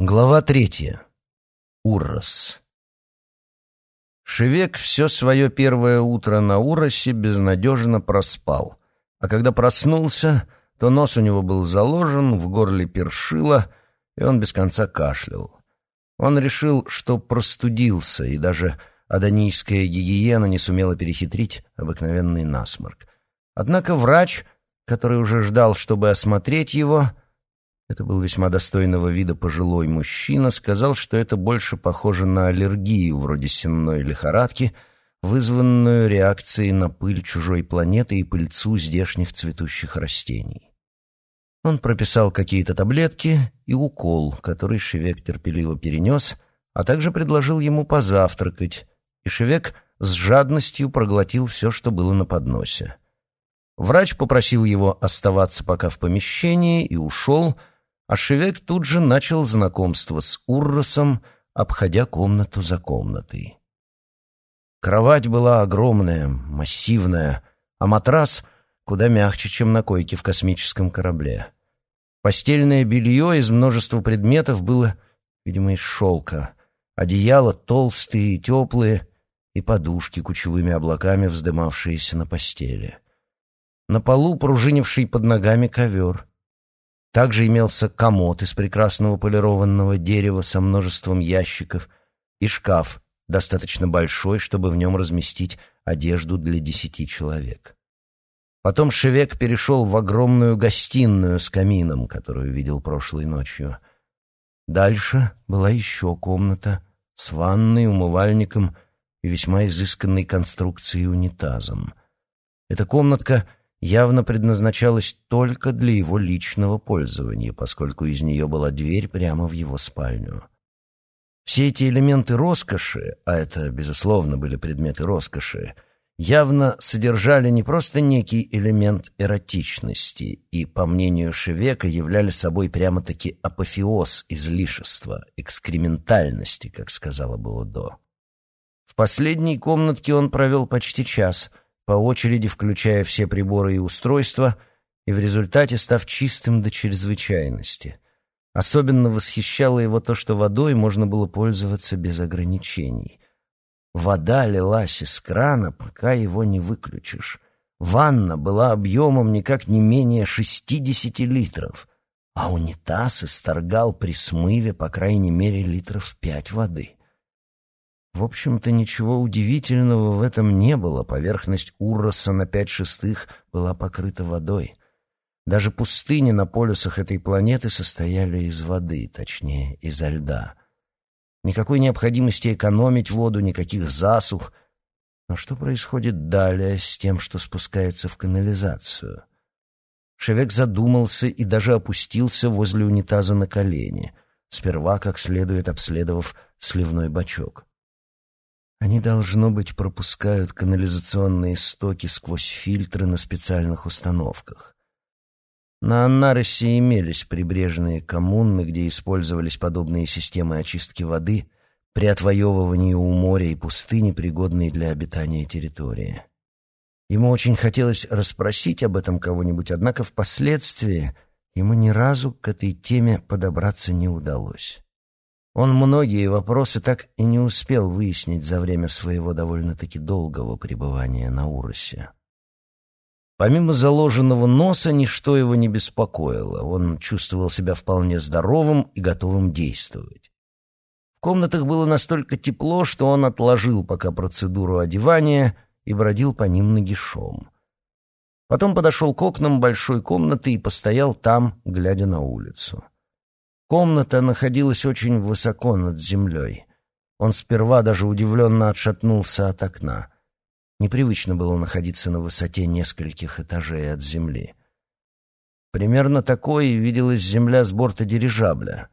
Глава третья. Уррос. Шевек все свое первое утро на Уросе безнадежно проспал, а когда проснулся, то нос у него был заложен, в горле першило, и он без конца кашлял. Он решил, что простудился, и даже адонийская гигиена не сумела перехитрить обыкновенный насморк. Однако врач, который уже ждал, чтобы осмотреть его, — это был весьма достойного вида пожилой мужчина, сказал, что это больше похоже на аллергию, вроде сенной лихорадки, вызванную реакцией на пыль чужой планеты и пыльцу здешних цветущих растений. Он прописал какие-то таблетки и укол, который Шевек терпеливо перенес, а также предложил ему позавтракать, и Шевек с жадностью проглотил все, что было на подносе. Врач попросил его оставаться пока в помещении и ушел, — а Шевек тут же начал знакомство с Урросом, обходя комнату за комнатой. Кровать была огромная, массивная, а матрас куда мягче, чем на койке в космическом корабле. Постельное белье из множества предметов было, видимо, из шелка. Одеяла толстые и теплые, и подушки кучевыми облаками, вздымавшиеся на постели. На полу пружинивший под ногами ковер. Также имелся комод из прекрасного полированного дерева со множеством ящиков и шкаф, достаточно большой, чтобы в нем разместить одежду для десяти человек. Потом Шевек перешел в огромную гостиную с камином, которую видел прошлой ночью. Дальше была еще комната с ванной, умывальником и весьма изысканной конструкцией унитазом. Эта комнатка — явно предназначалась только для его личного пользования, поскольку из нее была дверь прямо в его спальню. Все эти элементы роскоши, а это, безусловно, были предметы роскоши, явно содержали не просто некий элемент эротичности и, по мнению Шевека, являли собой прямо-таки апофеоз излишества, экскрементальности, как сказала бы Одо. В последней комнатке он провел почти час — по очереди включая все приборы и устройства, и в результате став чистым до чрезвычайности. Особенно восхищало его то, что водой можно было пользоваться без ограничений. Вода лилась из крана, пока его не выключишь. Ванна была объемом никак не менее 60 литров, а унитаз исторгал при смыве по крайней мере литров пять воды. В общем-то, ничего удивительного в этом не было. Поверхность Урроса на пять шестых была покрыта водой. Даже пустыни на полюсах этой планеты состояли из воды, точнее, изо льда. Никакой необходимости экономить воду, никаких засух. Но что происходит далее с тем, что спускается в канализацию? Шевек задумался и даже опустился возле унитаза на колени, сперва как следует обследовав сливной бачок. Они, должно быть, пропускают канализационные стоки сквозь фильтры на специальных установках. На Аннаросе имелись прибрежные коммуны, где использовались подобные системы очистки воды при отвоевывании у моря и пустыни, пригодные для обитания территории. Ему очень хотелось расспросить об этом кого-нибудь, однако впоследствии ему ни разу к этой теме подобраться не удалось. Он многие вопросы так и не успел выяснить за время своего довольно-таки долгого пребывания на Уросе. Помимо заложенного носа, ничто его не беспокоило. Он чувствовал себя вполне здоровым и готовым действовать. В комнатах было настолько тепло, что он отложил пока процедуру одевания и бродил по ним нагишом. Потом подошел к окнам большой комнаты и постоял там, глядя на улицу. Комната находилась очень высоко над землей. Он сперва даже удивленно отшатнулся от окна. Непривычно было находиться на высоте нескольких этажей от земли. Примерно такое виделась земля с борта дирижабля.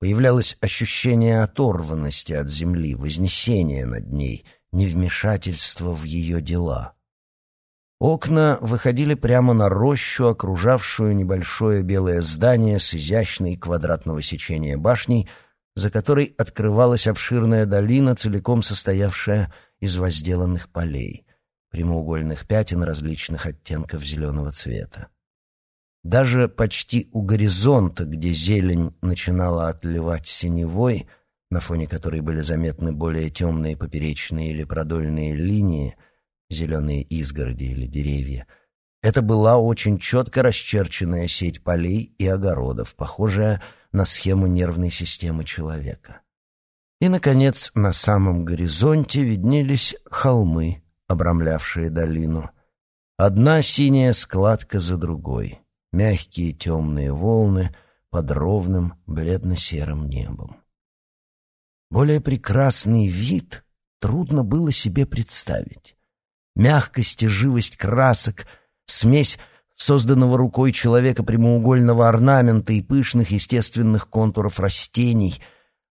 Появлялось ощущение оторванности от земли, вознесения над ней, невмешательства в ее дела. Окна выходили прямо на рощу, окружавшую небольшое белое здание с изящной квадратного сечения башней, за которой открывалась обширная долина, целиком состоявшая из возделанных полей, прямоугольных пятен различных оттенков зеленого цвета. Даже почти у горизонта, где зелень начинала отливать синевой, на фоне которой были заметны более темные поперечные или продольные линии, зеленые изгороди или деревья, это была очень четко расчерченная сеть полей и огородов, похожая на схему нервной системы человека. И, наконец, на самом горизонте виднелись холмы, обрамлявшие долину. Одна синяя складка за другой — мягкие темные волны под ровным бледно-серым небом. Более прекрасный вид трудно было себе представить. Мягкость и живость красок, смесь созданного рукой человека прямоугольного орнамента и пышных естественных контуров растений,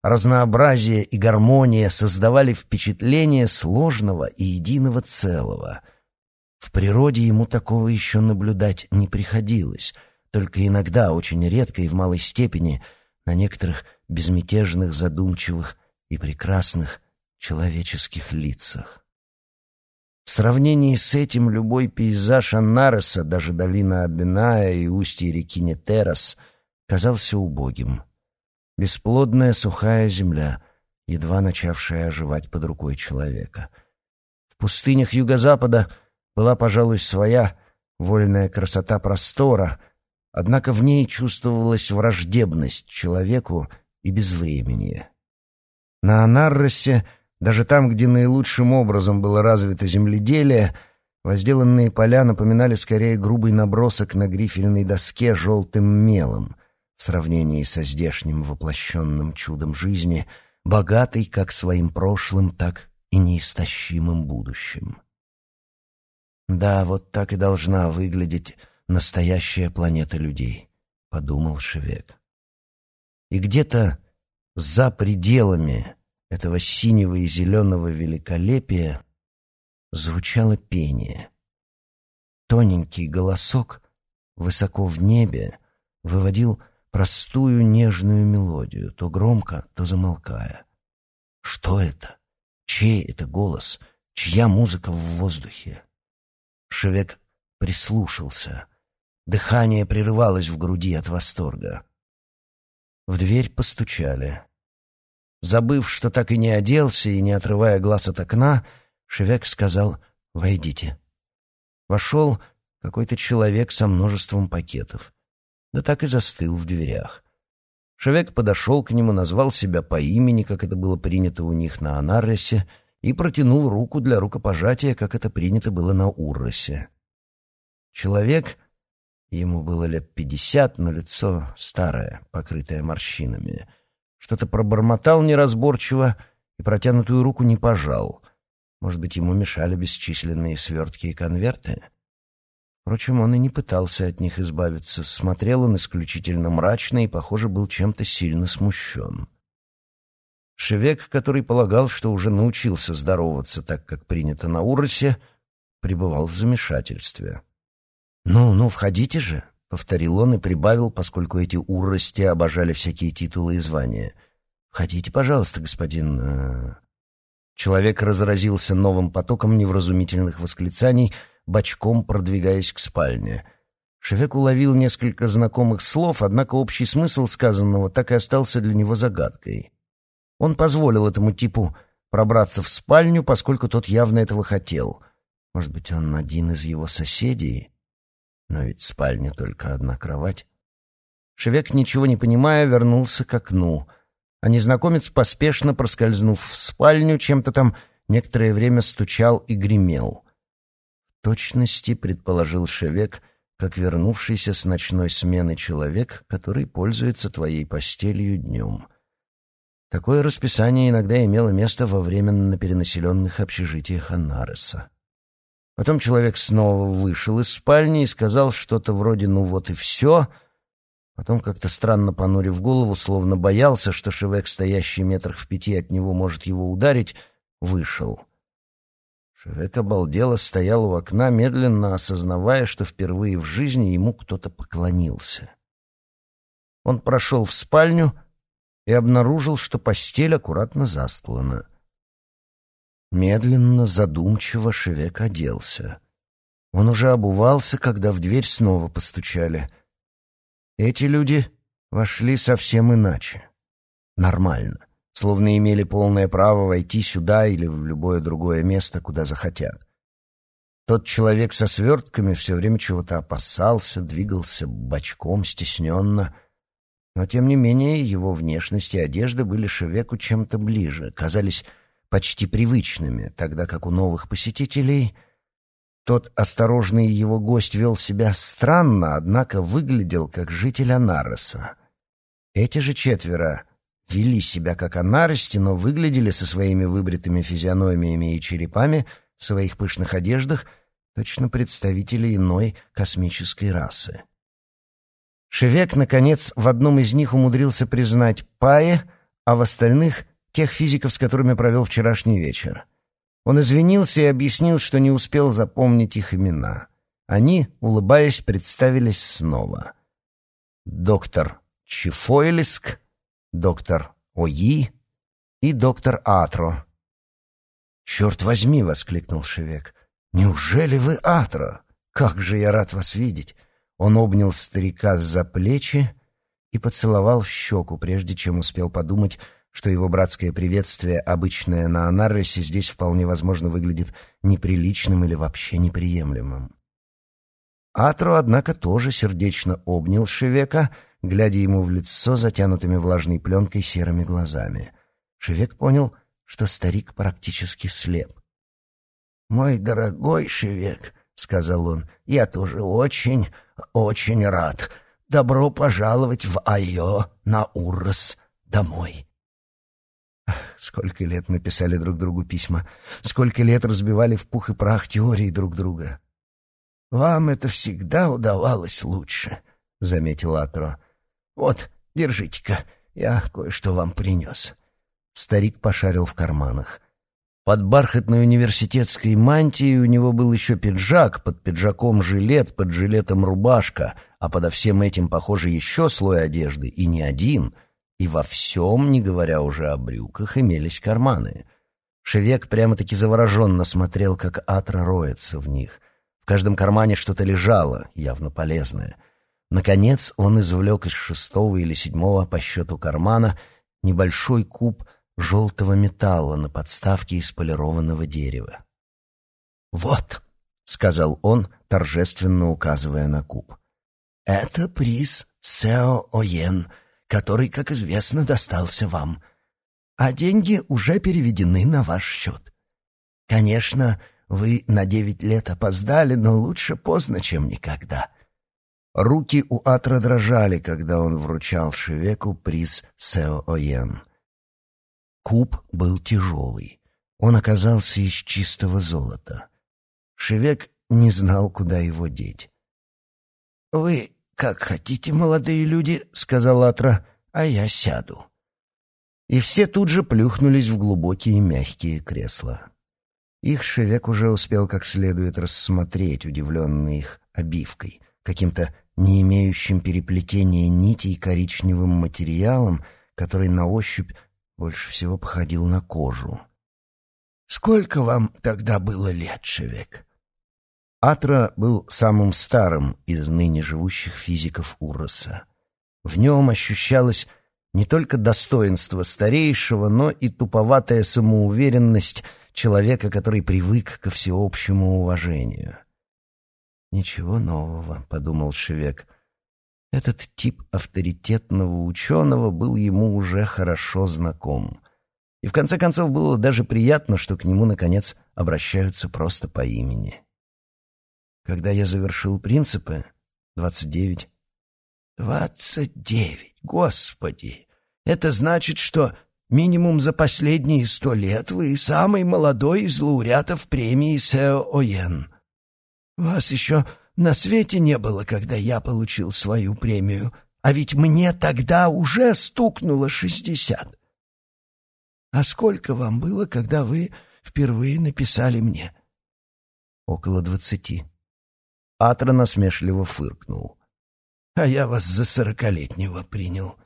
разнообразие и гармония создавали впечатление сложного и единого целого — в природе ему такого еще наблюдать не приходилось, только иногда, очень редко и в малой степени, на некоторых безмятежных, задумчивых и прекрасных человеческих лицах. В сравнении с этим любой пейзаж Аннареса, даже долина Абиная и устье реки Нетерас, казался убогим. Бесплодная сухая земля, едва начавшая оживать под рукой человека. В пустынях юго-запада — была, пожалуй, своя вольная красота простора, однако в ней чувствовалась враждебность человеку и безвременье. На Анарросе, даже там, где наилучшим образом было развито земледелие, возделанные поля напоминали скорее грубый набросок на грифельной доске желтым мелом в сравнении со здешним воплощенным чудом жизни, богатой как своим прошлым, так и неистощимым будущим. «Да, вот так и должна выглядеть настоящая планета людей», — подумал Шевек. И где-то за пределами этого синего и зеленого великолепия звучало пение. Тоненький голосок высоко в небе выводил простую нежную мелодию, то громко, то замолкая. Что это? Чей это голос? Чья музыка в воздухе? Шевек прислушался. Дыхание прерывалось в груди от восторга. В дверь постучали. Забыв, что так и не оделся, и не отрывая глаз от окна, Шевек сказал «Войдите». Вошел какой-то человек со множеством пакетов. Да так и застыл в дверях. Шевек подошел к нему, назвал себя по имени, как это было принято у них на Анарресе, и протянул руку для рукопожатия, как это принято было на Урросе. Человек, ему было лет пятьдесят, но лицо старое, покрытое морщинами, что-то пробормотал неразборчиво и протянутую руку не пожал. Может быть, ему мешали бесчисленные свертки и конверты? Впрочем, он и не пытался от них избавиться. Смотрел он исключительно мрачно и, похоже, был чем-то сильно смущен. Шевек, который полагал, что уже научился здороваться так, как принято на Уросе, пребывал в замешательстве. «Ну, ну, входите же», — повторил он и прибавил, поскольку эти урости обожали всякие титулы и звания. «Входите, пожалуйста, господин...» э». Человек разразился новым потоком невразумительных восклицаний, бочком продвигаясь к спальне. Шевек уловил несколько знакомых слов, однако общий смысл сказанного так и остался для него загадкой. Он позволил этому типу пробраться в спальню, поскольку тот явно этого хотел. Может быть, он один из его соседей? Но ведь в спальне только одна кровать. Шевек, ничего не понимая, вернулся к окну, а незнакомец, поспешно проскользнув в спальню, чем-то там некоторое время стучал и гремел. В точности предположил Шевек, как вернувшийся с ночной смены человек, который пользуется твоей постелью днем — Такое расписание иногда имело место во временно перенаселенных общежитиях Анареса. Потом человек снова вышел из спальни и сказал что-то вроде «ну вот и все», Потом, как-то странно понурив голову, словно боялся, что Шевек, стоящий метрах в пяти от него, может его ударить, вышел. Шевек обалдело стоял у окна, медленно осознавая, что впервые в жизни ему кто-то поклонился. Он прошел в спальню — и обнаружил, что постель аккуратно застлана. Медленно, задумчиво Шевек оделся. Он уже обувался, когда в дверь снова постучали. Эти люди вошли совсем иначе. Нормально. Словно имели полное право войти сюда или в любое другое место, куда захотят. Тот человек со свертками все время чего-то опасался, двигался бочком, стесненно. Но, тем не менее, его внешность и одежда были Шевеку чем-то ближе, казались почти привычными, тогда как у новых посетителей тот осторожный его гость вел себя странно, однако выглядел как житель Анароса. Эти же четверо вели себя как Анарости, но выглядели со своими выбритыми физиономиями и черепами в своих пышных одеждах точно представители иной космической расы. Шевек, наконец, в одном из них умудрился признать Пае, а в остальных — тех физиков, с которыми провел вчерашний вечер. Он извинился и объяснил, что не успел запомнить их имена. Они, улыбаясь, представились снова. Доктор Чифойлиск, доктор Ои и доктор Атро. «Черт возьми!» — воскликнул Шевек. «Неужели вы Атро? Как же я рад вас видеть!» Он обнял старика за плечи и поцеловал в щеку, прежде чем успел подумать, что его братское приветствие, обычное на Анарресе, здесь вполне возможно выглядит неприличным или вообще неприемлемым. Атро, однако, тоже сердечно обнял Шевека, глядя ему в лицо затянутыми влажной пленкой серыми глазами. Шевек понял, что старик практически слеп. «Мой дорогой Шевек», — сказал он, — «я тоже очень, очень рад. Добро пожаловать в Айо на Уррос домой». Сколько лет мы писали друг другу письма, сколько лет разбивали в пух и прах теории друг друга. «Вам это всегда удавалось лучше», — заметил Атро. «Вот, держите-ка, я кое-что вам принес». Старик пошарил в карманах. Под бархатной университетской мантией у него был еще пиджак, под пиджаком жилет, под жилетом рубашка, а подо всем этим, похоже, еще слой одежды, и не один — и во всем, не говоря уже о брюках, имелись карманы. Шевек прямо-таки завороженно смотрел, как Атра роется в них. В каждом кармане что-то лежало, явно полезное. Наконец он извлек из шестого или седьмого по счету кармана небольшой куб желтого металла на подставке из полированного дерева. «Вот», — сказал он, торжественно указывая на куб, — «это приз Сео Оен — который, как известно, достался вам. А деньги уже переведены на ваш счет. Конечно, вы на девять лет опоздали, но лучше поздно, чем никогда. Руки у Атра дрожали, когда он вручал Шевеку приз Сео Оен. Куб был тяжелый. Он оказался из чистого золота. Шевек не знал, куда его деть. «Вы «Как хотите, молодые люди», — сказал Атра, — «а я сяду». И все тут же плюхнулись в глубокие мягкие кресла. Их Шевек уже успел как следует рассмотреть, удивленный их обивкой, каким-то не имеющим переплетения нитей коричневым материалом, который на ощупь больше всего походил на кожу. «Сколько вам тогда было лет, Шевек?» Атра был самым старым из ныне живущих физиков Уроса. В нем ощущалось не только достоинство старейшего, но и туповатая самоуверенность человека, который привык ко всеобщему уважению. «Ничего нового», — подумал Шевек. Этот тип авторитетного ученого был ему уже хорошо знаком. И в конце концов было даже приятно, что к нему, наконец, обращаются просто по имени. Когда я завершил принципы, двадцать девять. Двадцать девять, господи! Это значит, что минимум за последние сто лет вы самый молодой из лауреатов премии Сео Оен. Вас еще на свете не было, когда я получил свою премию, а ведь мне тогда уже стукнуло шестьдесят. А сколько вам было, когда вы впервые написали мне? Около двадцати. Атра насмешливо фыркнул. «А я вас за сорокалетнего принял».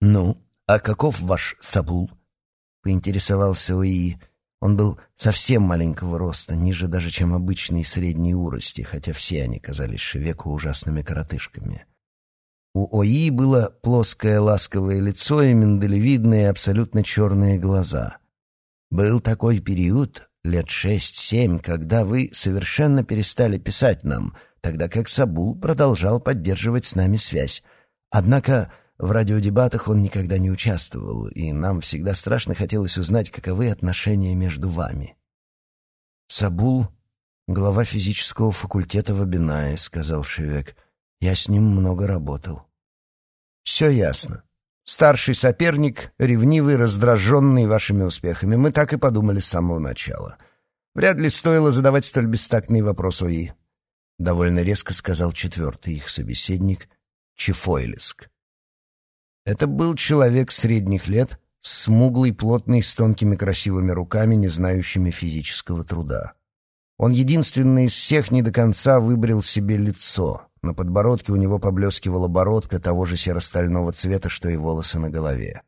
«Ну, а каков ваш Сабул?» — поинтересовался Уи. Он был совсем маленького роста, ниже даже, чем обычные средние урости, хотя все они казались Шевеку ужасными коротышками. У ОИ было плоское ласковое лицо и миндалевидные абсолютно черные глаза. Был такой период, лет шесть-семь, когда вы совершенно перестали писать нам, тогда как Сабул продолжал поддерживать с нами связь. Однако в радиодебатах он никогда не участвовал, и нам всегда страшно хотелось узнать, каковы отношения между вами. «Сабул — глава физического факультета в Абинае», — сказал Шевек. «Я с ним много работал». «Все ясно. Старший соперник, ревнивый, раздраженный вашими успехами. Мы так и подумали с самого начала. Вряд ли стоило задавать столь бестактный вопрос ОИ». Довольно резко сказал четвертый их собеседник — Чефойлиск. Это был человек средних лет, смуглый, плотный, с тонкими красивыми руками, не знающими физического труда. Он единственный из всех не до конца выбрил себе лицо. На подбородке у него поблескивала бородка того же серо-стального цвета, что и волосы на голове.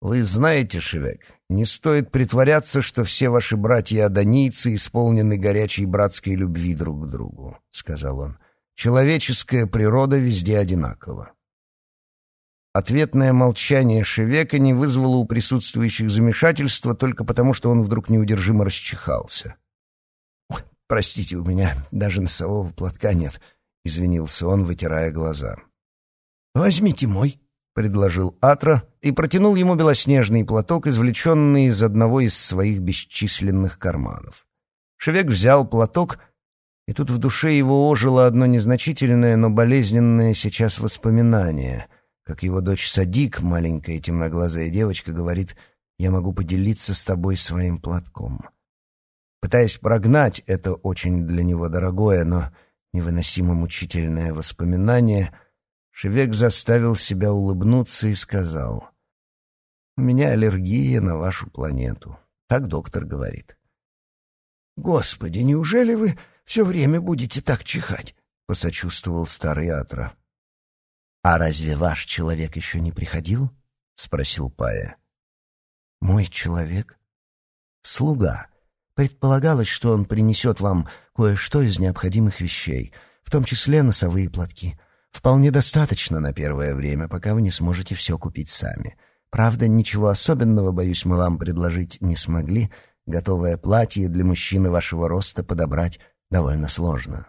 «Вы знаете, Шевек, не стоит притворяться, что все ваши братья-адонийцы исполнены горячей братской любви друг к другу», — сказал он. «Человеческая природа везде одинакова. Ответное молчание Шевека не вызвало у присутствующих замешательства только потому, что он вдруг неудержимо расчихался. «Простите, у меня даже носового платка нет», — извинился он, вытирая глаза. «Возьмите мой», — предложил Атра и протянул ему белоснежный платок, извлеченный из одного из своих бесчисленных карманов. Шевек взял платок, и тут в душе его ожило одно незначительное, но болезненное сейчас воспоминание — как его дочь Садик, маленькая темноглазая девочка, говорит «Я могу поделиться с тобой своим платком». Пытаясь прогнать это очень для него дорогое, но невыносимо мучительное воспоминание, Шевек заставил себя улыбнуться и сказал «У меня аллергия на вашу планету». Так доктор говорит. «Господи, неужели вы все время будете так чихать?» — посочувствовал старый Атра. «А разве ваш человек еще не приходил?» — спросил Пая. «Мой человек?» «Слуга. Предполагалось, что он принесет вам кое-что из необходимых вещей, в том числе носовые платки. Вполне достаточно на первое время, пока вы не сможете все купить сами. Правда, ничего особенного, боюсь, мы вам предложить не смогли. Готовое платье для мужчины вашего роста подобрать довольно сложно».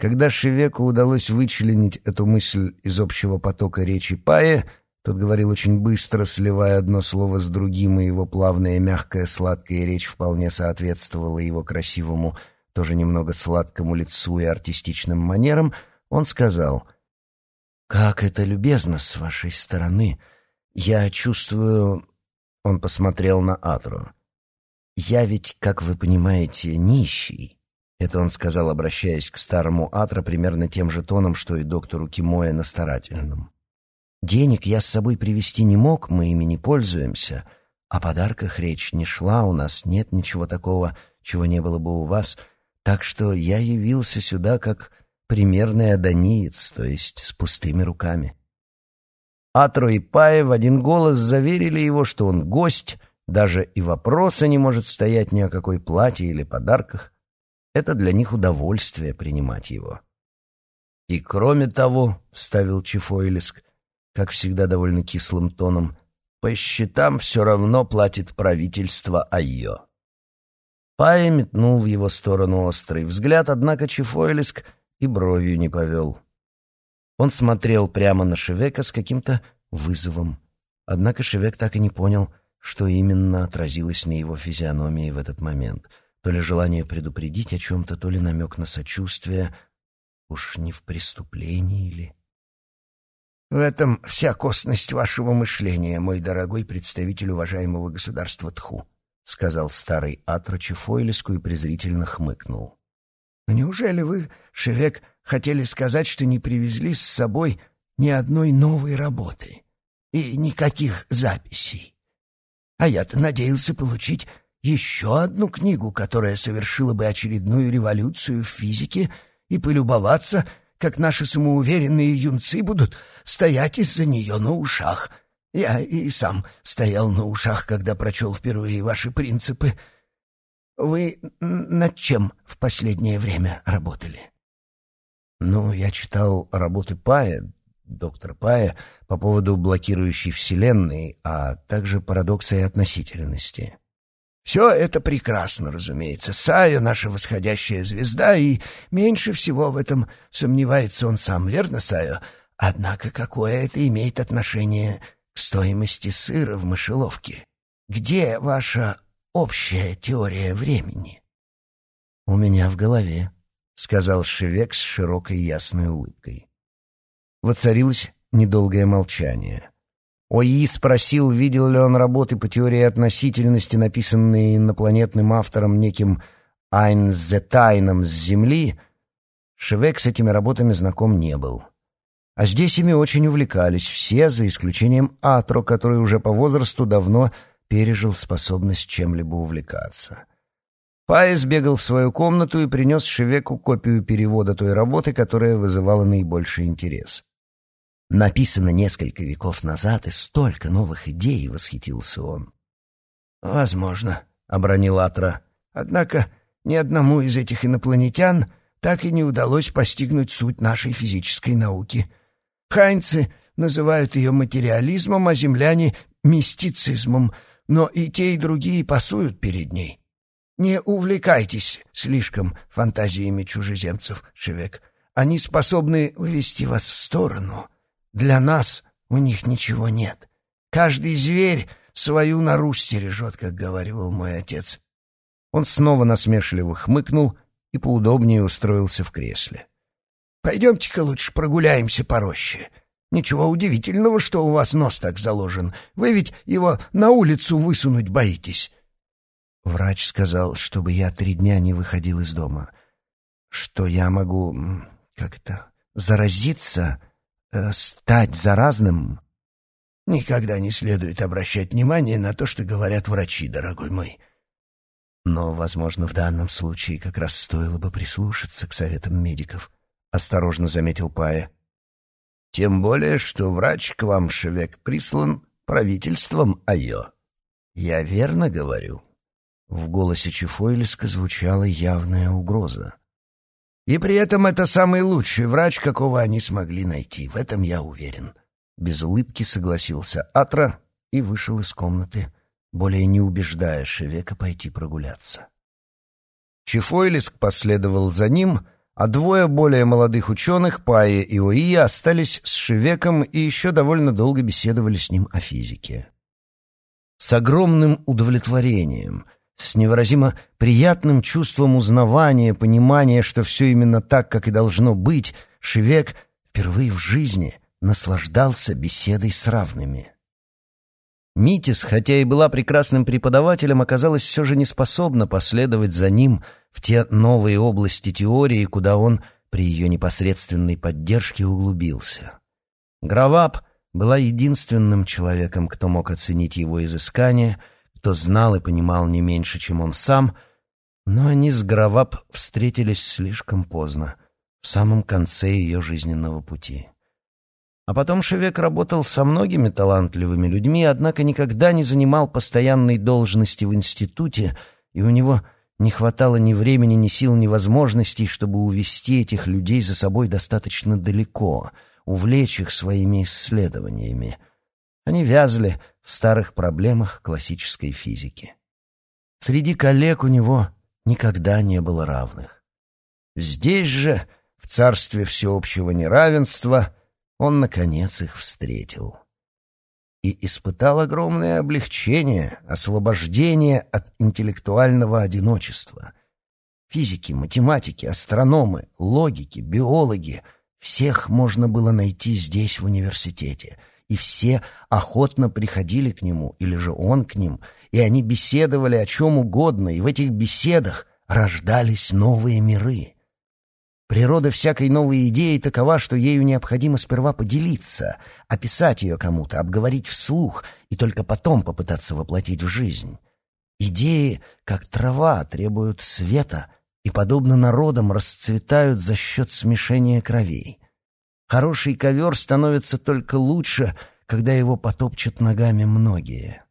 Когда Шевеку удалось вычленить эту мысль из общего потока речи Пая, тот говорил очень быстро, сливая одно слово с другим, и его плавная, мягкая, сладкая речь вполне соответствовала его красивому, тоже немного сладкому лицу и артистичным манерам, он сказал, «Как это любезно с вашей стороны! Я чувствую...» Он посмотрел на Атру. «Я ведь, как вы понимаете, нищий». Это он сказал, обращаясь к старому Атро примерно тем же тоном, что и доктору Кимоя на старательном. «Денег я с собой привезти не мог, мы ими не пользуемся. О подарках речь не шла, у нас нет ничего такого, чего не было бы у вас, так что я явился сюда как примерный адониец, то есть с пустыми руками». Атро и Пая в один голос заверили его, что он гость, даже и вопроса не может стоять ни о какой плате или подарках, это для них удовольствие принимать его. «И кроме того», — вставил Чифойлиск, как всегда довольно кислым тоном, «по счетам все равно платит правительство Айо». Пая метнул в его сторону острый взгляд, однако Чифойлиск и бровью не повел. Он смотрел прямо на Шевека с каким-то вызовом. Однако Шевек так и не понял, что именно отразилось на его физиономии в этот момент — то ли желание предупредить о чем-то, то ли намек на сочувствие. Уж не в преступлении ли? В этом вся косность вашего мышления, мой дорогой представитель уважаемого государства Тху, сказал старый Атрочи Фойлиску и презрительно хмыкнул. Неужели вы, Шевек, хотели сказать, что не привезли с собой ни одной новой работы и никаких записей? А я-то надеялся получить еще одну книгу, которая совершила бы очередную революцию в физике, и полюбоваться, как наши самоуверенные юнцы будут стоять из-за нее на ушах. Я и сам стоял на ушах, когда прочел впервые ваши принципы. Вы над чем в последнее время работали? Ну, я читал работы Пая, доктора Пая, по поводу блокирующей Вселенной, а также парадокса и относительности. Все это прекрасно, разумеется. Сая — наша восходящая звезда, и меньше всего в этом сомневается он сам, верно, Сая? Однако какое это имеет отношение к стоимости сыра в мышеловке? Где ваша общая теория времени? У меня в голове, — сказал Шевек с широкой ясной улыбкой. Воцарилось недолгое молчание. ОИ спросил, видел ли он работы по теории относительности, написанные инопланетным автором неким Айнзетайном с Земли. Шевек с этими работами знаком не был. А здесь ими очень увлекались все, за исключением Атро, который уже по возрасту давно пережил способность чем-либо увлекаться. Паис бегал в свою комнату и принес Шевеку копию перевода той работы, которая вызывала наибольший интерес. Написано несколько веков назад, и столько новых идей, — восхитился он. «Возможно», — обронил Атра. «Однако ни одному из этих инопланетян так и не удалось постигнуть суть нашей физической науки. Хайнцы называют ее материализмом, а земляне — мистицизмом, но и те, и другие пасуют перед ней. Не увлекайтесь слишком фантазиями чужеземцев, Шевек. Они способны увести вас в сторону». Для нас у них ничего нет. Каждый зверь свою нору стережет, как говорил мой отец. Он снова насмешливо хмыкнул и поудобнее устроился в кресле. «Пойдемте-ка лучше прогуляемся по роще. Ничего удивительного, что у вас нос так заложен. Вы ведь его на улицу высунуть боитесь». Врач сказал, чтобы я три дня не выходил из дома. Что я могу... как-то... заразиться э, стать заразным? Никогда не следует обращать внимание на то, что говорят врачи, дорогой мой. Но, возможно, в данном случае как раз стоило бы прислушаться к советам медиков, осторожно заметил Пая. Тем более, что врач к вам, Шевек, прислан правительством Айо. Я верно говорю? В голосе Чифойлиска звучала явная угроза. И при этом это самый лучший врач, какого они смогли найти. В этом я уверен. Без улыбки согласился Атра и вышел из комнаты, более не убеждая Шевека пойти прогуляться. Чифойлиск последовал за ним, а двое более молодых ученых, Пая и Оия, остались с Шевеком и еще довольно долго беседовали с ним о физике. С огромным удовлетворением — с невыразимо приятным чувством узнавания, понимания, что все именно так, как и должно быть, Шевек впервые в жизни наслаждался беседой с равными. Митис, хотя и была прекрасным преподавателем, оказалась все же не способна последовать за ним в те новые области теории, куда он при ее непосредственной поддержке углубился. Граваб была единственным человеком, кто мог оценить его изыскания — кто знал и понимал не меньше, чем он сам, но они с Граваб встретились слишком поздно, в самом конце ее жизненного пути. А потом Шевек работал со многими талантливыми людьми, однако никогда не занимал постоянной должности в институте, и у него не хватало ни времени, ни сил, ни возможностей, чтобы увести этих людей за собой достаточно далеко, увлечь их своими исследованиями. Они вязли старых проблемах классической физики. Среди коллег у него никогда не было равных. Здесь же, в царстве всеобщего неравенства, он, наконец, их встретил. И испытал огромное облегчение, освобождение от интеллектуального одиночества. Физики, математики, астрономы, логики, биологи — всех можно было найти здесь, в университете — и все охотно приходили к нему, или же он к ним, и они беседовали о чем угодно, и в этих беседах рождались новые миры. Природа всякой новой идеи такова, что ею необходимо сперва поделиться, описать ее кому-то, обговорить вслух и только потом попытаться воплотить в жизнь. Идеи, как трава, требуют света и, подобно народам, расцветают за счет смешения кровей. Хороший ковер становится только лучше, когда его потопчут ногами многие.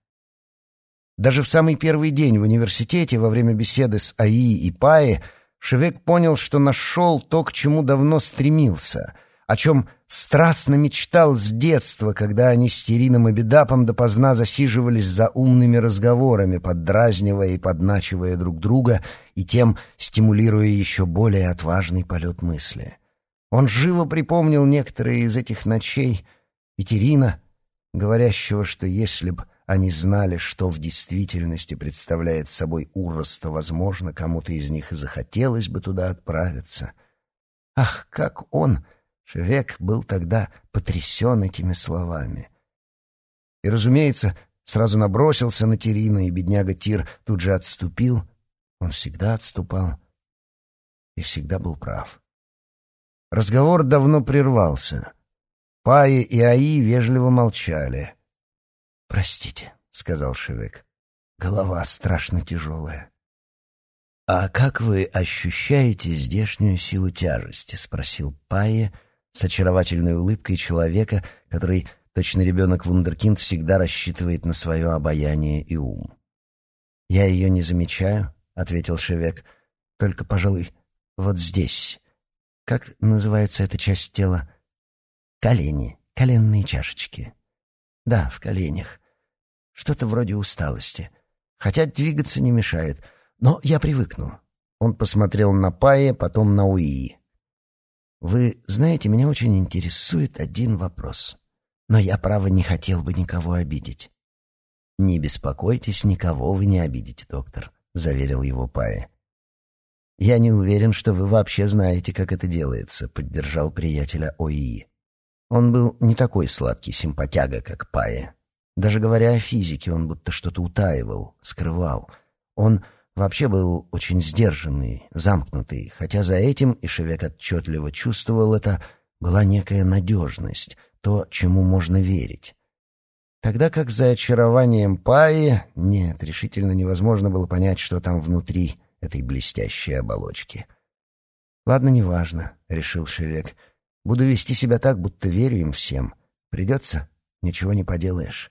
Даже в самый первый день в университете, во время беседы с АИ и ПАИ, Шевек понял, что нашел то, к чему давно стремился, о чем страстно мечтал с детства, когда они с Терином и Бедапом допоздна засиживались за умными разговорами, поддразнивая и подначивая друг друга и тем стимулируя еще более отважный полет мысли. Он живо припомнил некоторые из этих ночей и Терина, говорящего, что если б они знали, что в действительности представляет собой Урос, то, возможно, кому-то из них и захотелось бы туда отправиться. Ах, как он, Шевек, был тогда потрясен этими словами. И, разумеется, сразу набросился на Терина, и бедняга Тир тут же отступил. Он всегда отступал и всегда был прав. Разговор давно прервался. Паи и Аи вежливо молчали — «Простите», — сказал Шевек. «Голова страшно тяжелая». «А как вы ощущаете здешнюю силу тяжести?» — спросил Пайе с очаровательной улыбкой человека, который, точно ребенок Вундеркинд, всегда рассчитывает на свое обаяние и ум. «Я ее не замечаю», — ответил Шевек. «Только, пожалуй, вот здесь. Как называется эта часть тела?» «Колени, коленные чашечки». Да, в коленях. Что-то вроде усталости. Хотя двигаться не мешает. Но я привыкну. Он посмотрел на Пае, потом на Уии. Вы знаете, меня очень интересует один вопрос. Но я, право, не хотел бы никого обидеть. «Не беспокойтесь, никого вы не обидите, доктор», — заверил его Пае. «Я не уверен, что вы вообще знаете, как это делается», — поддержал приятеля ОИИ. Он был не такой сладкий симпатяга, как Пая. Даже говоря о физике, он будто что-то утаивал, скрывал. Он вообще был очень сдержанный, замкнутый, хотя за этим, и Шевек отчетливо чувствовал это, была некая надежность, то, чему можно верить. Тогда как за очарованием Паи, нет, решительно невозможно было понять, что там внутри этой блестящей оболочки. «Ладно, неважно», — решил Шевек, — Буду вести себя так, будто верю им всем. Придется, ничего не поделаешь.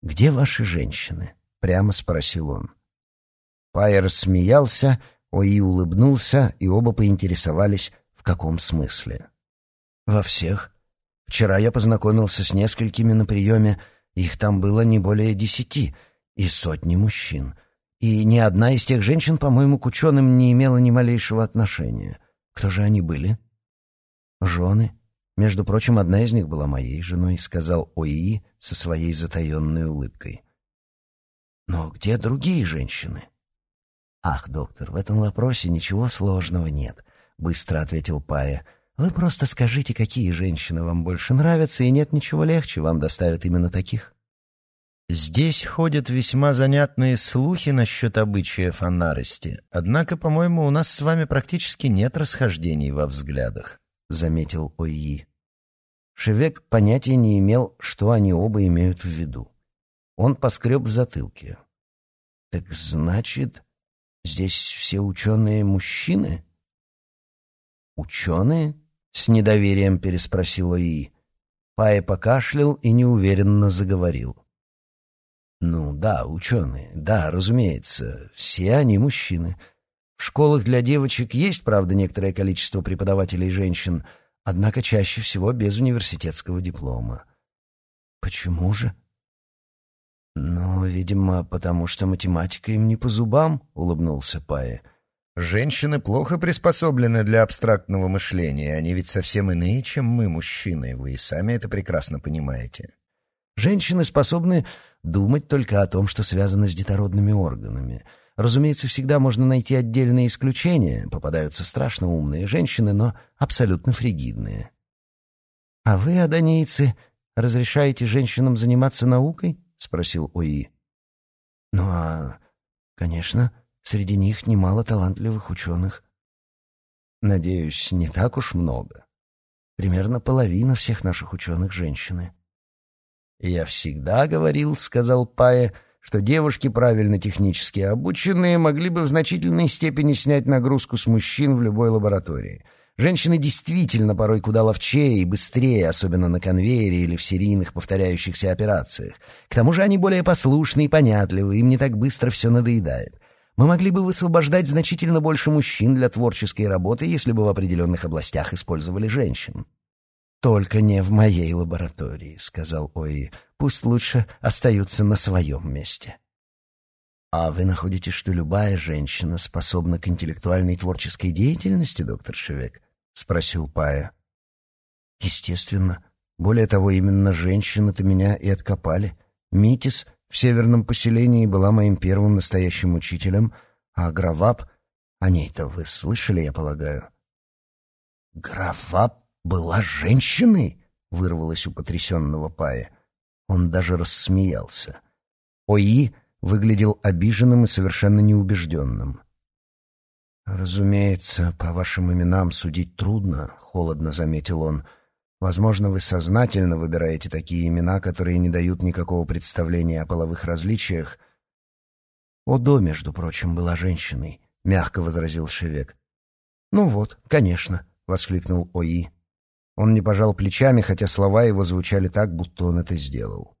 «Где ваши женщины?» — прямо спросил он. Пайер смеялся, Ои улыбнулся, и оба поинтересовались, в каком смысле. «Во всех. Вчера я познакомился с несколькими на приеме, их там было не более десяти, и сотни мужчин. И ни одна из тех женщин, по-моему, к ученым не имела ни малейшего отношения. Кто же они были?» «Жены. Между прочим, одна из них была моей женой», — сказал ОИИ со своей затаенной улыбкой. «Но где другие женщины?» «Ах, доктор, в этом вопросе ничего сложного нет», — быстро ответил Пая. «Вы просто скажите, какие женщины вам больше нравятся, и нет ничего легче, вам доставят именно таких». Здесь ходят весьма занятные слухи насчет обычаев о однако, по-моему, у нас с вами практически нет расхождений во взглядах. — заметил Ойи. Шевек понятия не имел, что они оба имеют в виду. Он поскреб в затылке. «Так значит, здесь все ученые мужчины?» «Ученые?» — с недоверием переспросил Ойи. Пай покашлял и неуверенно заговорил. «Ну да, ученые, да, разумеется, все они мужчины. В школах для девочек есть, правда, некоторое количество преподавателей женщин, однако чаще всего без университетского диплома. Почему же? Ну, видимо, потому что математика им не по зубам, улыбнулся Пая. Женщины плохо приспособлены для абстрактного мышления, они ведь совсем иные, чем мы, мужчины, вы и сами это прекрасно понимаете. Женщины способны думать только о том, что связано с детородными органами — Разумеется, всегда можно найти отдельные исключения. Попадаются страшно умные женщины, но абсолютно фригидные. «А вы, адонийцы, разрешаете женщинам заниматься наукой?» — спросил Ои. «Ну а, конечно, среди них немало талантливых ученых». «Надеюсь, не так уж много. Примерно половина всех наших ученых — женщины». «Я всегда говорил, — сказал Пая, — что девушки, правильно технически обученные, могли бы в значительной степени снять нагрузку с мужчин в любой лаборатории. Женщины действительно порой куда ловчее и быстрее, особенно на конвейере или в серийных повторяющихся операциях. К тому же они более послушны и понятливы, им не так быстро все надоедает. Мы могли бы высвобождать значительно больше мужчин для творческой работы, если бы в определенных областях использовали женщин. «Только не в моей лаборатории», — сказал Ои. «Пусть лучше остаются на своем месте». «А вы находите, что любая женщина способна к интеллектуальной творческой деятельности, доктор Шевек?» — спросил Пая. «Естественно. Более того, именно женщины-то меня и откопали. Митис в северном поселении была моим первым настоящим учителем, а Гравап... О ней-то вы слышали, я полагаю?» «Гравап была женщиной?» — вырвалось у потрясенного Пая. Он даже рассмеялся. Ои выглядел обиженным и совершенно неубежденным. «Разумеется, по вашим именам судить трудно», — холодно заметил он. «Возможно, вы сознательно выбираете такие имена, которые не дают никакого представления о половых различиях». «Одо, между прочим, была женщиной», — мягко возразил Шевек. «Ну вот, конечно», — воскликнул Ои. Он не пожал плечами, хотя слова его звучали так, будто он это сделал.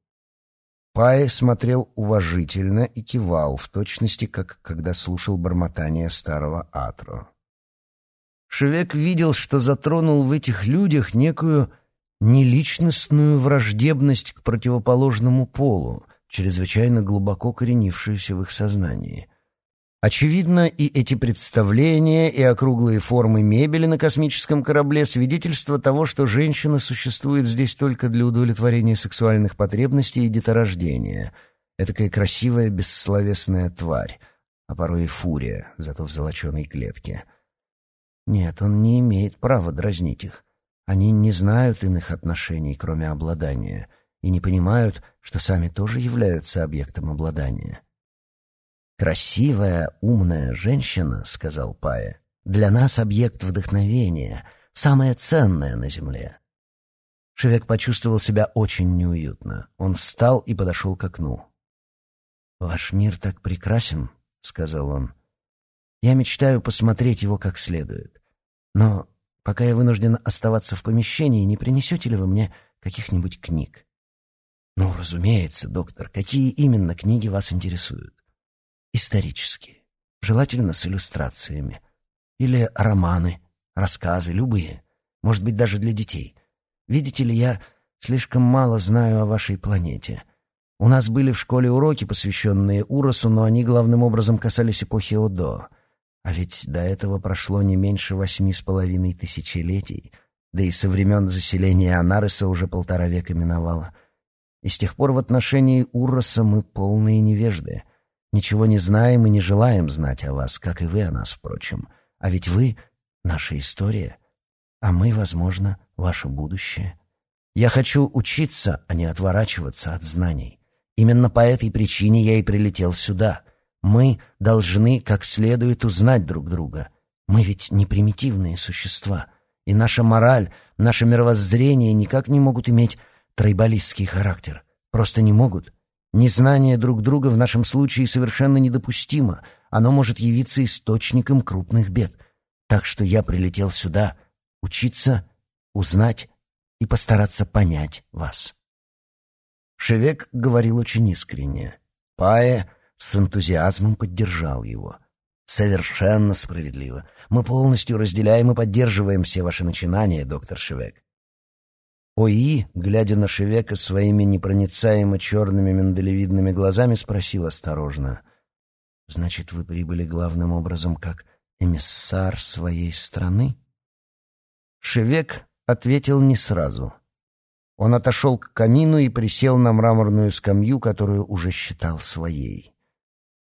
Пай смотрел уважительно и кивал, в точности, как когда слушал бормотание старого Атро. Шевек видел, что затронул в этих людях некую неличностную враждебность к противоположному полу, чрезвычайно глубоко коренившуюся в их сознании. Очевидно, и эти представления, и округлые формы мебели на космическом корабле — свидетельство того, что женщина существует здесь только для удовлетворения сексуальных потребностей и деторождения. Этакая красивая бессловесная тварь, а порой и фурия, зато в золоченой клетке. Нет, он не имеет права дразнить их. Они не знают иных отношений, кроме обладания, и не понимают, что сами тоже являются объектом обладания. «Красивая, умная женщина», — сказал Пая, — «для нас объект вдохновения, самое ценное на земле». Шевек почувствовал себя очень неуютно. Он встал и подошел к окну. «Ваш мир так прекрасен», — сказал он. «Я мечтаю посмотреть его как следует. Но пока я вынужден оставаться в помещении, не принесете ли вы мне каких-нибудь книг?» «Ну, разумеется, доктор. Какие именно книги вас интересуют?» Исторические, желательно с иллюстрациями. Или романы, рассказы, любые. Может быть, даже для детей. Видите ли, я слишком мало знаю о вашей планете. У нас были в школе уроки, посвященные Уросу, но они главным образом касались эпохи Одо. А ведь до этого прошло не меньше восьми с половиной тысячелетий, да и со времен заселения Анареса уже полтора века миновало. И с тех пор в отношении Уроса мы полные невежды — Ничего не знаем и не желаем знать о вас, как и вы о нас, впрочем. А ведь вы — наша история, а мы, возможно, ваше будущее. Я хочу учиться, а не отворачиваться от знаний. Именно по этой причине я и прилетел сюда. Мы должны как следует узнать друг друга. Мы ведь не примитивные существа, и наша мораль, наше мировоззрение никак не могут иметь тройбалистский характер. Просто не могут. Незнание друг друга в нашем случае совершенно недопустимо. Оно может явиться источником крупных бед. Так что я прилетел сюда учиться, узнать и постараться понять вас. Шевек говорил очень искренне. Пае с энтузиазмом поддержал его. «Совершенно справедливо. Мы полностью разделяем и поддерживаем все ваши начинания, доктор Шевек. ОИ, глядя на Шевека своими непроницаемо черными миндалевидными глазами, спросил осторожно. «Значит, вы прибыли главным образом как эмиссар своей страны?» Шевек ответил не сразу. Он отошел к камину и присел на мраморную скамью, которую уже считал своей.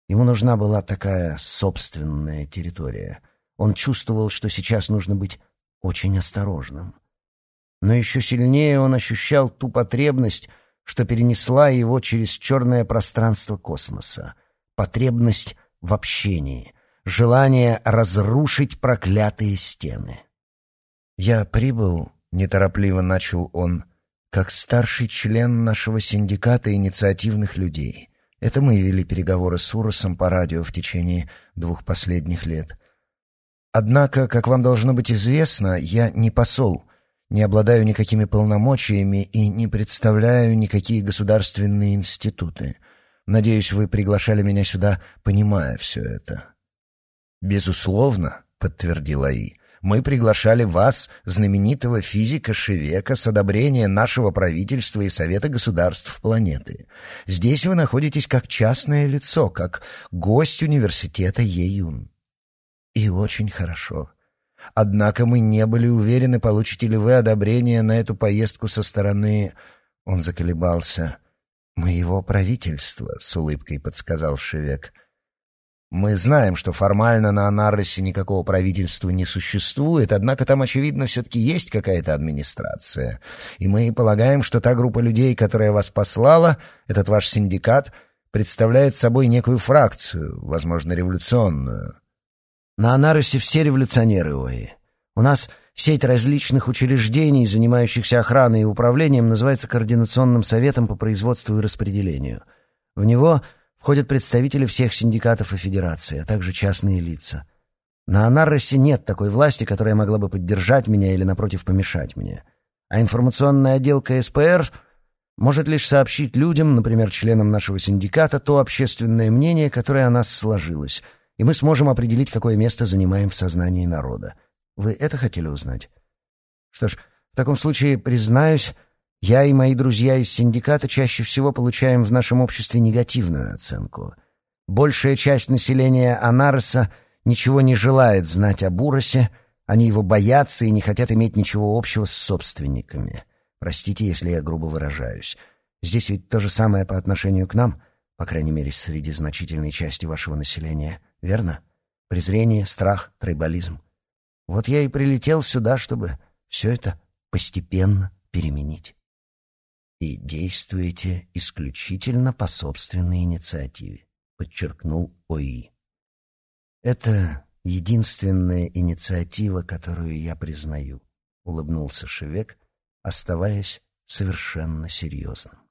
Ему нужна была такая собственная территория. Он чувствовал, что сейчас нужно быть очень осторожным — но еще сильнее он ощущал ту потребность, что перенесла его через черное пространство космоса. Потребность в общении, желание разрушить проклятые стены. «Я прибыл», — неторопливо начал он, — «как старший член нашего синдиката инициативных людей. Это мы вели переговоры с Уросом по радио в течение двух последних лет. Однако, как вам должно быть известно, я не посол» не обладаю никакими полномочиями и не представляю никакие государственные институты. Надеюсь, вы приглашали меня сюда, понимая все это». «Безусловно», — подтвердила И. «Мы приглашали вас, знаменитого физика Шевека, с одобрения нашего правительства и Совета государств планеты. Здесь вы находитесь как частное лицо, как гость университета Еюн». «И очень хорошо», Однако мы не были уверены, получите ли вы одобрение на эту поездку со стороны... Он заколебался. «Моего правительства», — с улыбкой подсказал Шевек. «Мы знаем, что формально на Анарросе никакого правительства не существует, однако там, очевидно, все-таки есть какая-то администрация. И мы полагаем, что та группа людей, которая вас послала, этот ваш синдикат, представляет собой некую фракцию, возможно, революционную». На Анаросе все революционеры, Ои. У нас сеть различных учреждений, занимающихся охраной и управлением, называется Координационным советом по производству и распределению. В него входят представители всех синдикатов и федераций, а также частные лица. На Анаросе нет такой власти, которая могла бы поддержать меня или, напротив, помешать мне. А информационная отделка СПР может лишь сообщить людям, например, членам нашего синдиката, то общественное мнение, которое о нас сложилось — и мы сможем определить, какое место занимаем в сознании народа. Вы это хотели узнать? Что ж, в таком случае, признаюсь, я и мои друзья из синдиката чаще всего получаем в нашем обществе негативную оценку. Большая часть населения Анароса ничего не желает знать об Уросе, они его боятся и не хотят иметь ничего общего с собственниками. Простите, если я грубо выражаюсь. Здесь ведь то же самое по отношению к нам, по крайней мере, среди значительной части вашего населения — верно? Презрение, страх, тройболизм. Вот я и прилетел сюда, чтобы все это постепенно переменить. И действуете исключительно по собственной инициативе, подчеркнул ОИ. Это единственная инициатива, которую я признаю, улыбнулся Шевек, оставаясь совершенно серьезным.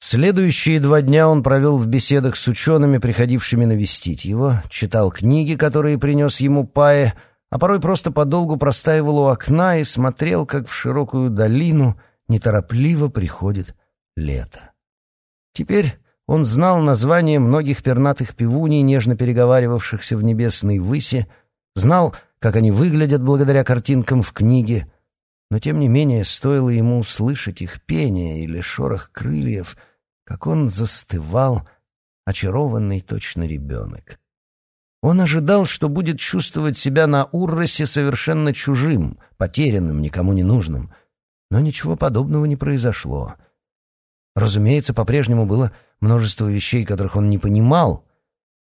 Следующие два дня он провел в беседах с учеными, приходившими навестить его, читал книги, которые принес ему Пае, а порой просто подолгу простаивал у окна и смотрел, как в широкую долину неторопливо приходит лето. Теперь он знал название многих пернатых пивуней, нежно переговаривавшихся в небесной выси, знал, как они выглядят благодаря картинкам в книге, но тем не менее стоило ему услышать их пение или шорох крыльев — как он застывал, очарованный точно ребенок. Он ожидал, что будет чувствовать себя на Урросе совершенно чужим, потерянным, никому не нужным. Но ничего подобного не произошло. Разумеется, по-прежнему было множество вещей, которых он не понимал.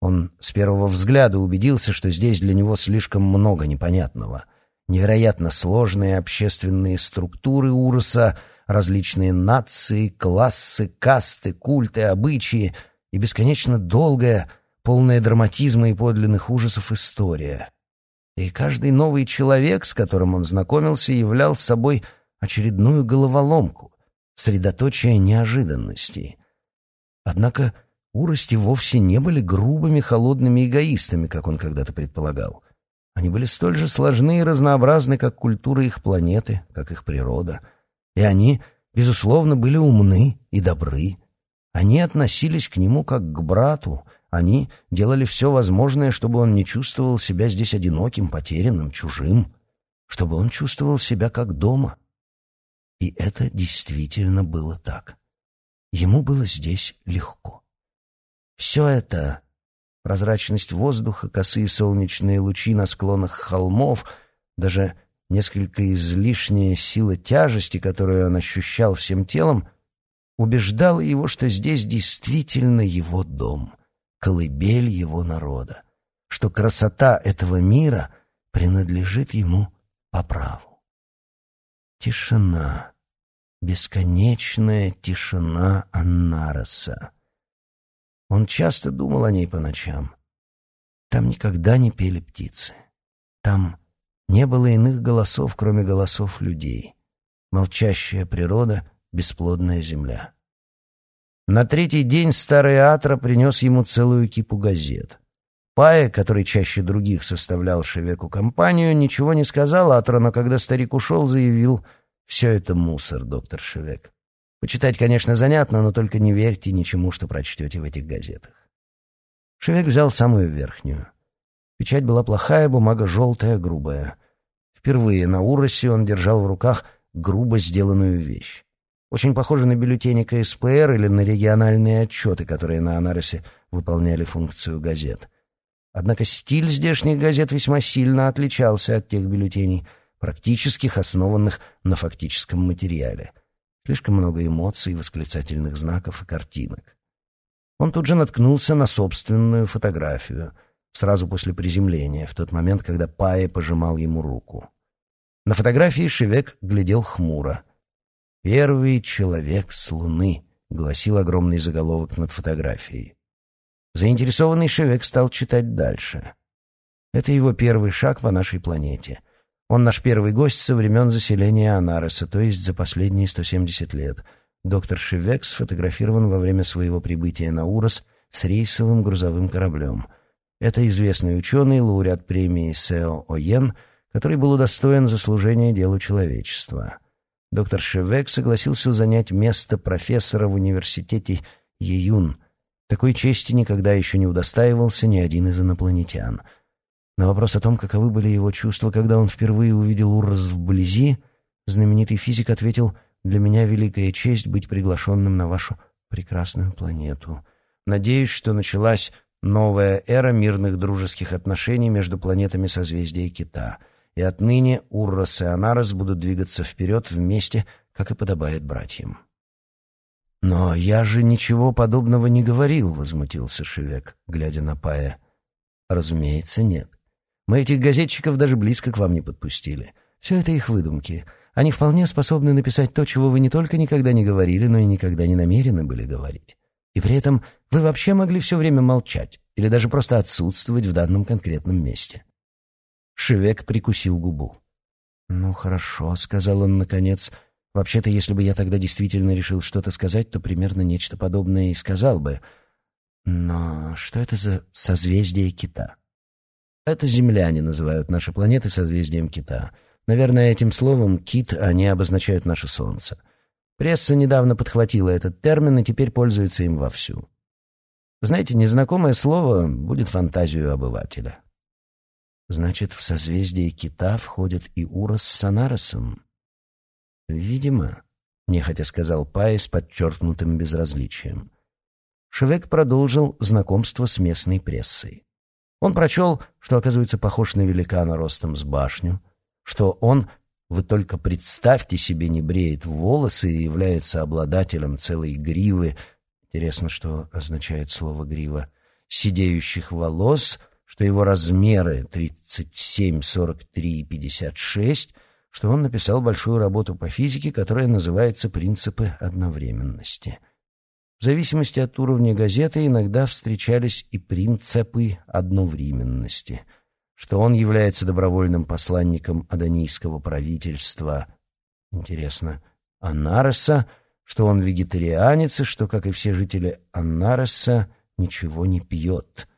Он с первого взгляда убедился, что здесь для него слишком много непонятного. Невероятно сложные общественные структуры Уроса — различные нации, классы, касты, культы, обычаи и бесконечно долгая, полная драматизма и подлинных ужасов история. И каждый новый человек, с которым он знакомился, являл собой очередную головоломку, средоточие неожиданностей. Однако урости вовсе не были грубыми, холодными эгоистами, как он когда-то предполагал. Они были столь же сложны и разнообразны, как культура их планеты, как их природа — и они, безусловно, были умны и добры. Они относились к нему как к брату, они делали все возможное, чтобы он не чувствовал себя здесь одиноким, потерянным, чужим, чтобы он чувствовал себя как дома. И это действительно было так. Ему было здесь легко. Все это — прозрачность воздуха, косые солнечные лучи на склонах холмов, даже несколько излишняя сила тяжести, которую он ощущал всем телом, убеждала его, что здесь действительно его дом, колыбель его народа, что красота этого мира принадлежит ему по праву. Тишина, бесконечная тишина Аннароса. Он часто думал о ней по ночам. Там никогда не пели птицы. Там не было иных голосов, кроме голосов людей. Молчащая природа, бесплодная земля. На третий день старый Атра принес ему целую кипу газет. Пая, который чаще других составлял Шевеку компанию, ничего не сказал Атра, но когда старик ушел, заявил «Все это мусор, доктор Шевек. Почитать, конечно, занятно, но только не верьте ничему, что прочтете в этих газетах. Шевек взял самую верхнюю. Печать была плохая, бумага желтая, грубая. Впервые на Уросе он держал в руках грубо сделанную вещь. Очень похоже на бюллетени КСПР или на региональные отчеты, которые на Анаросе выполняли функцию газет. Однако стиль здешних газет весьма сильно отличался от тех бюллетеней, практических, основанных на фактическом материале. Слишком много эмоций, восклицательных знаков и картинок. Он тут же наткнулся на собственную фотографию, сразу после приземления, в тот момент, когда Пая пожимал ему руку. На фотографии Шевек глядел хмуро. «Первый человек с Луны», — гласил огромный заголовок над фотографией. Заинтересованный Шевек стал читать дальше. Это его первый шаг по нашей планете. Он наш первый гость со времен заселения Анареса, то есть за последние 170 лет. Доктор Шевек сфотографирован во время своего прибытия на Урос с рейсовым грузовым кораблем. Это известный ученый, лауреат премии Сео Оен, который был удостоен за служение делу человечества. Доктор Шевек согласился занять место профессора в университете Еюн. Такой чести никогда еще не удостаивался ни один из инопланетян — на вопрос о том, каковы были его чувства, когда он впервые увидел Уррос вблизи, знаменитый физик ответил «Для меня великая честь быть приглашенным на вашу прекрасную планету. Надеюсь, что началась новая эра мирных дружеских отношений между планетами созвездия Кита, и отныне Уррос и Анарос будут двигаться вперед вместе, как и подобает братьям». «Но я же ничего подобного не говорил», — возмутился Шевек, глядя на Пая. «Разумеется, нет. Мы этих газетчиков даже близко к вам не подпустили. Все это их выдумки. Они вполне способны написать то, чего вы не только никогда не говорили, но и никогда не намерены были говорить. И при этом вы вообще могли все время молчать или даже просто отсутствовать в данном конкретном месте. Шевек прикусил губу. «Ну, хорошо», — сказал он наконец. «Вообще-то, если бы я тогда действительно решил что-то сказать, то примерно нечто подобное и сказал бы. Но что это за созвездие кита?» Это земляне называют наши планеты созвездием кита. Наверное, этим словом «кит» они обозначают наше Солнце. Пресса недавно подхватила этот термин и теперь пользуется им вовсю. Знаете, незнакомое слово будет фантазию обывателя. Значит, в созвездие кита входят и Урос с Санаросом? Видимо, нехотя сказал Пай с подчеркнутым безразличием. Шевек продолжил знакомство с местной прессой. Он прочел, что, оказывается, похож на великана ростом с башню, что он, вы только представьте себе, не бреет волосы и является обладателем целой гривы, интересно, что означает слово «грива», сидеющих волос, что его размеры 37, 43 и 56, что он написал большую работу по физике, которая называется «Принципы одновременности». В зависимости от уровня газеты иногда встречались и принципы одновременности, что он является добровольным посланником адонийского правительства. Интересно, Анареса, что он вегетарианец и что, как и все жители Анареса, ничего не пьет.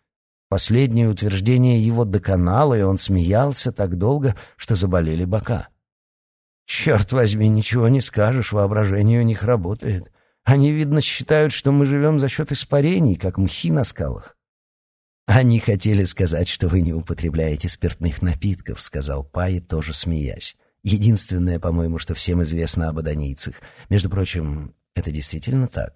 Последнее утверждение его доконало, и он смеялся так долго, что заболели бока. «Черт возьми, ничего не скажешь, воображение у них работает». Они, видно, считают, что мы живем за счет испарений, как мхи на скалах. Они хотели сказать, что вы не употребляете спиртных напитков, сказал Пай, тоже смеясь. Единственное, по-моему, что всем известно об адонийцах. Между прочим, это действительно так.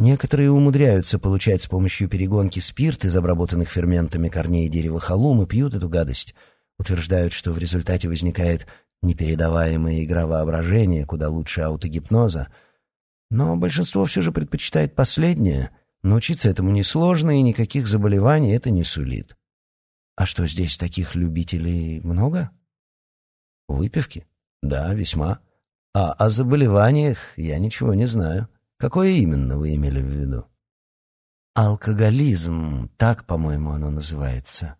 Некоторые умудряются получать с помощью перегонки спирт из обработанных ферментами корней дерева халум и пьют эту гадость. Утверждают, что в результате возникает непередаваемая игра воображения, куда лучше аутогипноза — но большинство все же предпочитает последнее. Научиться этому несложно, и никаких заболеваний это не сулит. А что, здесь таких любителей много? Выпивки? Да, весьма. А о заболеваниях я ничего не знаю. Какое именно вы имели в виду? Алкоголизм, так, по-моему, оно называется.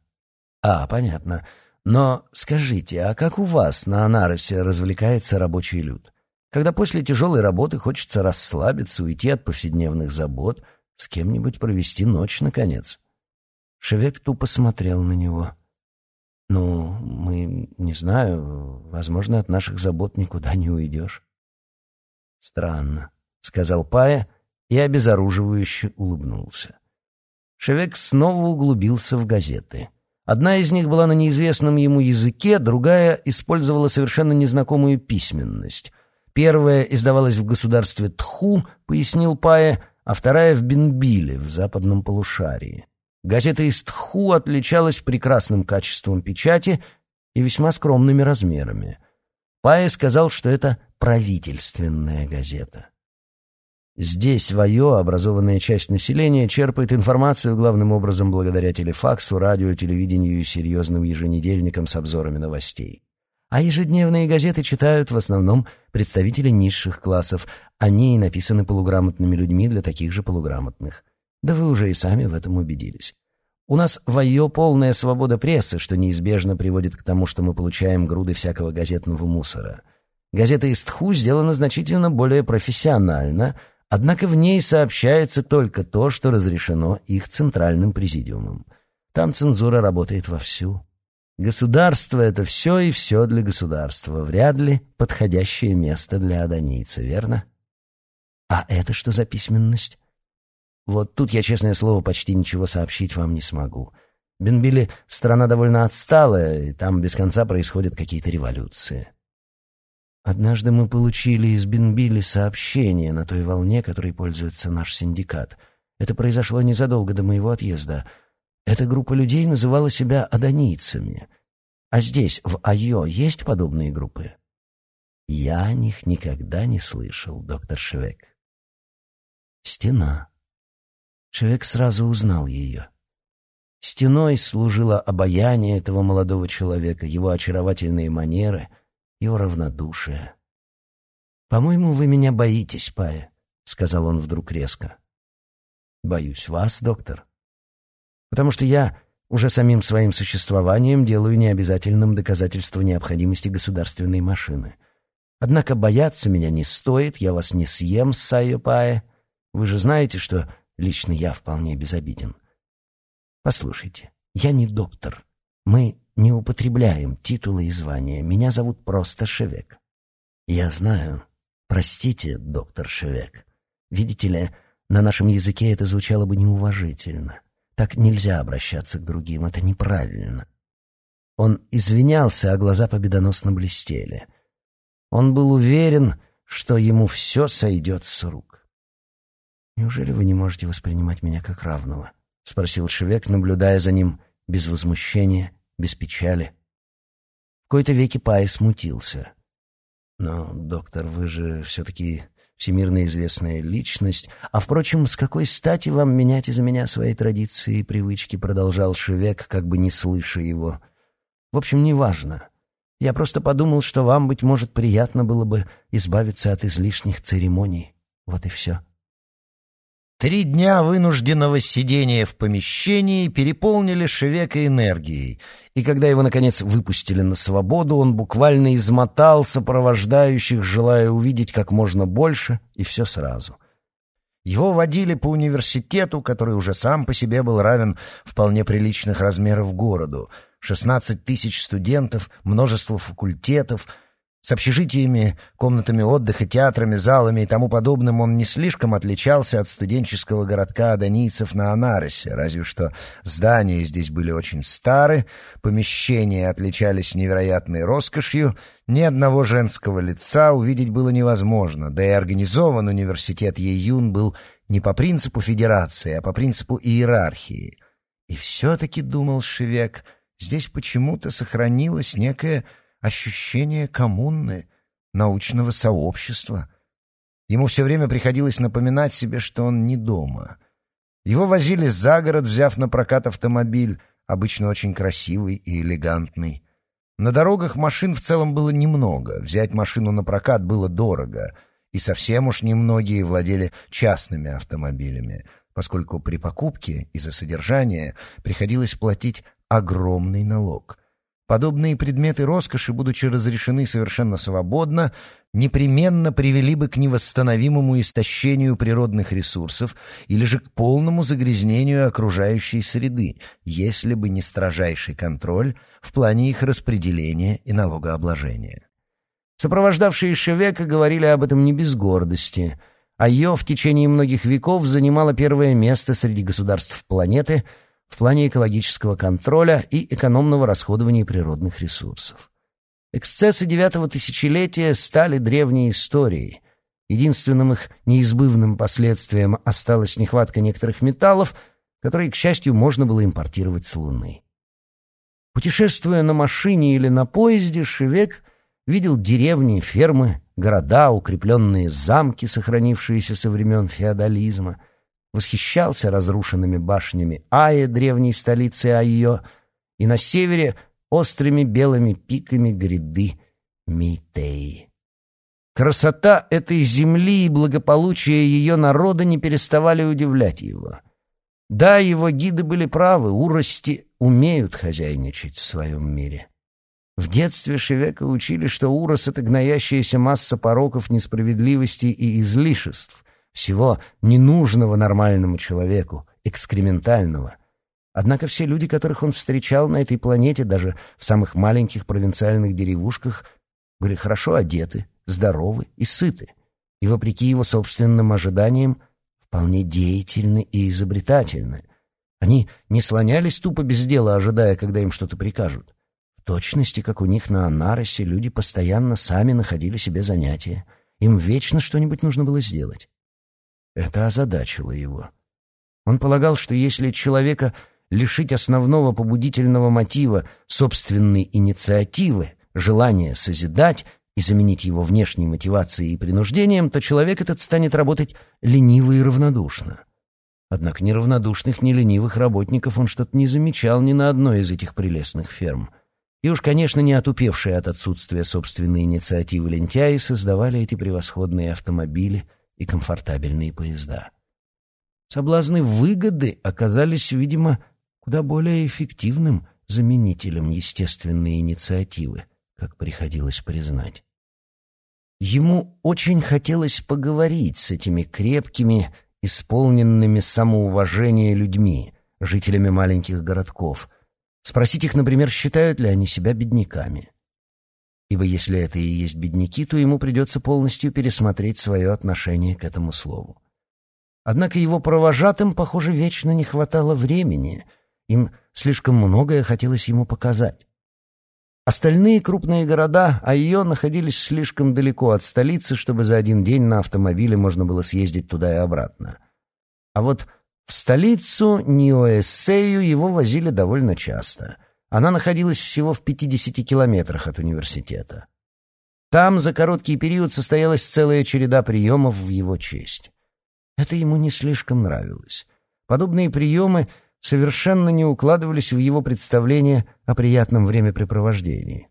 А, понятно. Но скажите, а как у вас на Анаросе развлекается рабочий люд? Когда после тяжелой работы хочется расслабиться, уйти от повседневных забот, с кем-нибудь провести ночь, наконец. Шевек тупо смотрел на него. «Ну, мы, не знаю, возможно, от наших забот никуда не уйдешь». «Странно», — сказал Пая и обезоруживающе улыбнулся. Шевек снова углубился в газеты. Одна из них была на неизвестном ему языке, другая использовала совершенно незнакомую письменность. Первая издавалась в государстве Тху, пояснил Пая, а вторая в Бенбиле, в западном полушарии. Газета из Тху отличалась прекрасным качеством печати и весьма скромными размерами. Пая сказал, что это правительственная газета. Здесь Вайо, образованная часть населения, черпает информацию главным образом благодаря телефаксу, радио, телевидению и серьезным еженедельникам с обзорами новостей. А ежедневные газеты читают в основном представители низших классов. Они и написаны полуграмотными людьми для таких же полуграмотных. Да вы уже и сами в этом убедились. У нас в Айо полная свобода прессы, что неизбежно приводит к тому, что мы получаем груды всякого газетного мусора. Газета из Тху сделана значительно более профессионально — Однако в ней сообщается только то, что разрешено их центральным президиумом. Там цензура работает вовсю. Государство — это все и все для государства. Вряд ли подходящее место для адонийца, верно? А это что за письменность? Вот тут я, честное слово, почти ничего сообщить вам не смогу. Бенбили — страна довольно отсталая, и там без конца происходят какие-то революции. Однажды мы получили из Бенбили сообщение на той волне, которой пользуется наш синдикат. Это произошло незадолго до моего отъезда. Эта группа людей называла себя адонийцами. А здесь, в Айо, есть подобные группы? Я о них никогда не слышал, доктор Швек. Стена. Швек сразу узнал ее. Стеной служило обаяние этого молодого человека, его очаровательные манеры — его равнодушие. «По-моему, вы меня боитесь, Пая», — сказал он вдруг резко. «Боюсь вас, доктор. Потому что я уже самим своим существованием делаю необязательным доказательство необходимости государственной машины. Однако бояться меня не стоит, я вас не съем, Сайо Пая. Вы же знаете, что лично я вполне безобиден. Послушайте, я не доктор. Мы не употребляем титулы и звания. Меня зовут просто Шевек. Я знаю. Простите, доктор Шевек. Видите ли, на нашем языке это звучало бы неуважительно. Так нельзя обращаться к другим, это неправильно. Он извинялся, а глаза победоносно блестели. Он был уверен, что ему все сойдет с рук. «Неужели вы не можете воспринимать меня как равного?» — спросил Шевек, наблюдая за ним без возмущения без печали. В кои-то веки Пай смутился. «Но, доктор, вы же все-таки всемирно известная личность. А, впрочем, с какой стати вам менять из-за меня свои традиции и привычки?» Продолжал Шевек, как бы не слыша его. «В общем, неважно. Я просто подумал, что вам, быть может, приятно было бы избавиться от излишних церемоний. Вот и все». Три дня вынужденного сидения в помещении переполнили Шевека энергией, и когда его, наконец, выпустили на свободу, он буквально измотал сопровождающих, желая увидеть как можно больше и все сразу. Его водили по университету, который уже сам по себе был равен вполне приличных размеров городу. 16 тысяч студентов, множество факультетов — с общежитиями, комнатами отдыха, театрами, залами и тому подобным он не слишком отличался от студенческого городка адонийцев на Анаросе, разве что здания здесь были очень стары, помещения отличались невероятной роскошью, ни одного женского лица увидеть было невозможно, да и организован университет Еюн был не по принципу федерации, а по принципу иерархии. И все-таки, думал Шевек, здесь почему-то сохранилась некая ощущение коммуны, научного сообщества. Ему все время приходилось напоминать себе, что он не дома. Его возили за город, взяв на прокат автомобиль, обычно очень красивый и элегантный. На дорогах машин в целом было немного, взять машину на прокат было дорого, и совсем уж немногие владели частными автомобилями, поскольку при покупке и за содержание приходилось платить огромный налог — Подобные предметы роскоши, будучи разрешены совершенно свободно, непременно привели бы к невосстановимому истощению природных ресурсов или же к полному загрязнению окружающей среды, если бы не строжайший контроль в плане их распределения и налогообложения. Сопровождавшие Шевека говорили об этом не без гордости, а ее в течение многих веков занимало первое место среди государств планеты в плане экологического контроля и экономного расходования природных ресурсов. Эксцессы девятого тысячелетия стали древней историей. Единственным их неизбывным последствием осталась нехватка некоторых металлов, которые, к счастью, можно было импортировать с Луны. Путешествуя на машине или на поезде, Шевек видел деревни, фермы, города, укрепленные замки, сохранившиеся со времен феодализма, восхищался разрушенными башнями Аи, древней столицы Айо, и на севере острыми белыми пиками гряды Мейтеи. Красота этой земли и благополучие ее народа не переставали удивлять его. Да, его гиды были правы, урости умеют хозяйничать в своем мире. В детстве Шевека учили, что урос — это гноящаяся масса пороков, несправедливости и излишеств, всего ненужного нормальному человеку, экскрементального — Однако все люди, которых он встречал на этой планете, даже в самых маленьких провинциальных деревушках, были хорошо одеты, здоровы и сыты, и, вопреки его собственным ожиданиям, вполне деятельны и изобретательны. Они не слонялись тупо без дела, ожидая, когда им что-то прикажут. В точности, как у них на Анаросе, люди постоянно сами находили себе занятия. Им вечно что-нибудь нужно было сделать. Это озадачило его. Он полагал, что если человека лишить основного побудительного мотива собственной инициативы, желания созидать и заменить его внешней мотивацией и принуждением, то человек этот станет работать лениво и равнодушно. Однако ни равнодушных, ни ленивых работников он что-то не замечал ни на одной из этих прелестных ферм. И уж, конечно, не отупевшие от отсутствия собственной инициативы лентяи создавали эти превосходные автомобили и комфортабельные поезда. Соблазны выгоды оказались, видимо, куда более эффективным заменителем естественной инициативы, как приходилось признать. Ему очень хотелось поговорить с этими крепкими, исполненными самоуважения людьми, жителями маленьких городков, спросить их, например, считают ли они себя бедняками. Ибо если это и есть бедняки, то ему придется полностью пересмотреть свое отношение к этому слову. Однако его провожатым, похоже, вечно не хватало времени — им слишком многое хотелось ему показать. Остальные крупные города а ее находились слишком далеко от столицы, чтобы за один день на автомобиле можно было съездить туда и обратно. А вот в столицу Ниоэссею его возили довольно часто. Она находилась всего в 50 километрах от университета. Там за короткий период состоялась целая череда приемов в его честь. Это ему не слишком нравилось. Подобные приемы — совершенно не укладывались в его представление о приятном времяпрепровождении.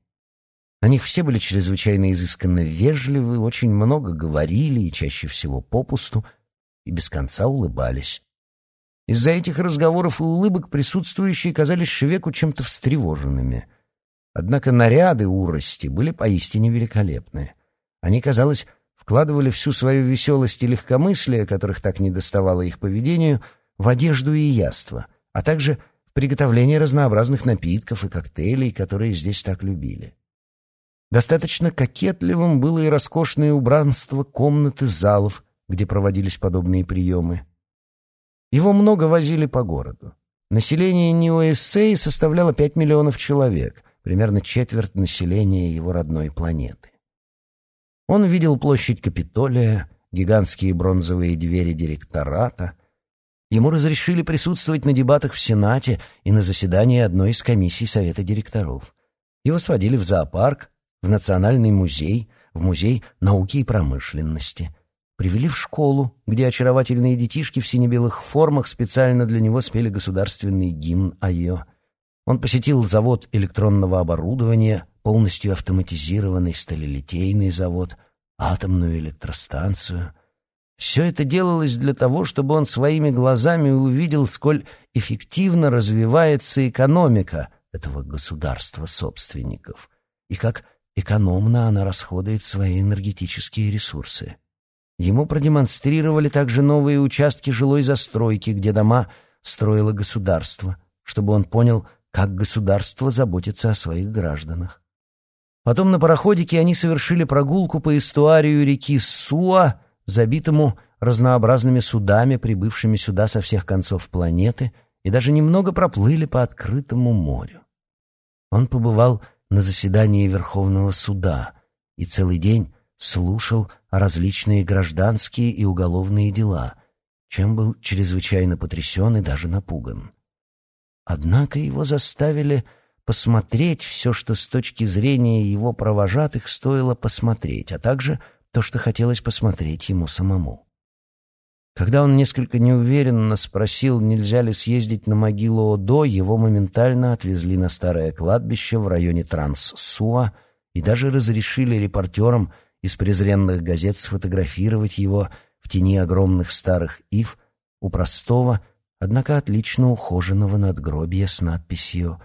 На них все были чрезвычайно изысканно вежливы, очень много говорили и чаще всего попусту, и без конца улыбались. Из-за этих разговоров и улыбок присутствующие казались Шевеку чем-то встревоженными. Однако наряды урости были поистине великолепные. Они, казалось, вкладывали всю свою веселость и легкомыслие, которых так недоставало их поведению, в одежду и яство — а также в приготовлении разнообразных напитков и коктейлей, которые здесь так любили. Достаточно кокетливым было и роскошное убранство комнаты залов, где проводились подобные приемы. Его много возили по городу. Население Нью-Эссеи составляло 5 миллионов человек, примерно четверть населения его родной планеты. Он видел площадь Капитолия, гигантские бронзовые двери директората — Ему разрешили присутствовать на дебатах в Сенате и на заседании одной из комиссий Совета директоров. Его сводили в зоопарк, в Национальный музей, в Музей науки и промышленности. Привели в школу, где очаровательные детишки в сине-белых формах специально для него спели государственный гимн Айо. Он посетил завод электронного оборудования, полностью автоматизированный сталелитейный завод, атомную электростанцию — все это делалось для того, чтобы он своими глазами увидел, сколь эффективно развивается экономика этого государства собственников и как экономно она расходует свои энергетические ресурсы. Ему продемонстрировали также новые участки жилой застройки, где дома строило государство, чтобы он понял, как государство заботится о своих гражданах. Потом на пароходике они совершили прогулку по эстуарию реки Суа, забитому разнообразными судами, прибывшими сюда со всех концов планеты, и даже немного проплыли по открытому морю. Он побывал на заседании Верховного суда и целый день слушал различные гражданские и уголовные дела, чем был чрезвычайно потрясен и даже напуган. Однако его заставили посмотреть все, что с точки зрения его провожатых стоило посмотреть, а также то, что хотелось посмотреть ему самому. Когда он несколько неуверенно спросил, нельзя ли съездить на могилу Одо, его моментально отвезли на старое кладбище в районе Транс-Суа и даже разрешили репортерам из презренных газет сфотографировать его в тени огромных старых ив у простого, однако отлично ухоженного надгробия с надписью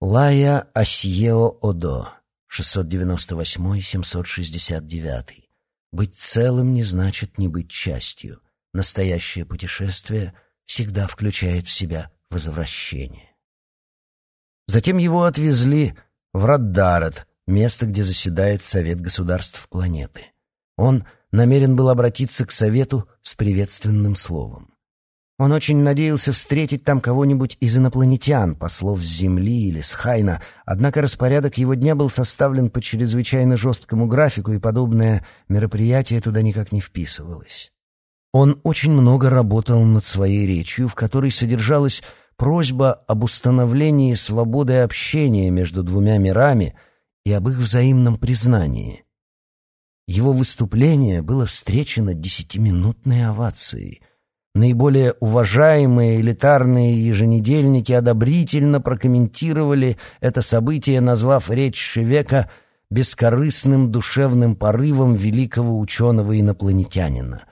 «Лая Асьео Одо, 698-769». Быть целым не значит не быть частью. Настоящее путешествие всегда включает в себя возвращение. Затем его отвезли в Раддарет, место, где заседает Совет государств планеты. Он намерен был обратиться к Совету с приветственным словом. Он очень надеялся встретить там кого-нибудь из инопланетян, послов с Земли или с Хайна, однако распорядок его дня был составлен по чрезвычайно жесткому графику, и подобное мероприятие туда никак не вписывалось. Он очень много работал над своей речью, в которой содержалась просьба об установлении свободы общения между двумя мирами и об их взаимном признании. Его выступление было встречено десятиминутной овацией — Наиболее уважаемые элитарные еженедельники одобрительно прокомментировали это событие, назвав речь Шевека бескорыстным душевным порывом великого ученого-инопланетянина.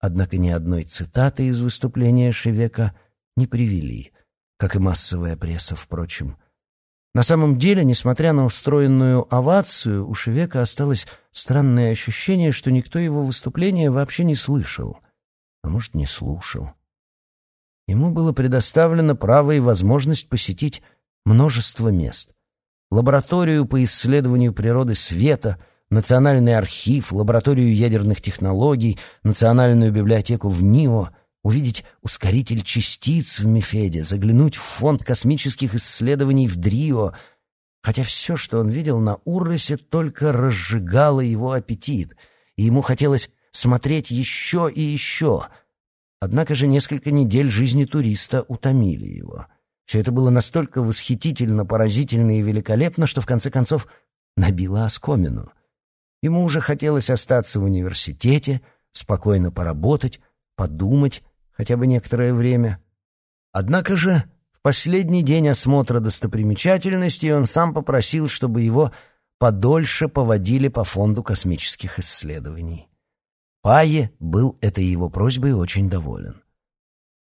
Однако ни одной цитаты из выступления Шевека не привели, как и массовая пресса, впрочем. На самом деле, несмотря на устроенную овацию, у Шевека осталось странное ощущение, что никто его выступления вообще не слышал — а может, не слушал. Ему было предоставлено право и возможность посетить множество мест. Лабораторию по исследованию природы света, Национальный архив, лабораторию ядерных технологий, Национальную библиотеку в НИО, увидеть ускоритель частиц в Мефеде, заглянуть в фонд космических исследований в Дрио, хотя все, что он видел на Урросе, только разжигало его аппетит, и ему хотелось смотреть еще и еще. Однако же несколько недель жизни туриста утомили его. Все это было настолько восхитительно, поразительно и великолепно, что в конце концов набило оскомину. Ему уже хотелось остаться в университете, спокойно поработать, подумать хотя бы некоторое время. Однако же в последний день осмотра достопримечательностей он сам попросил, чтобы его подольше поводили по фонду космических исследований. Пае был этой его просьбой очень доволен.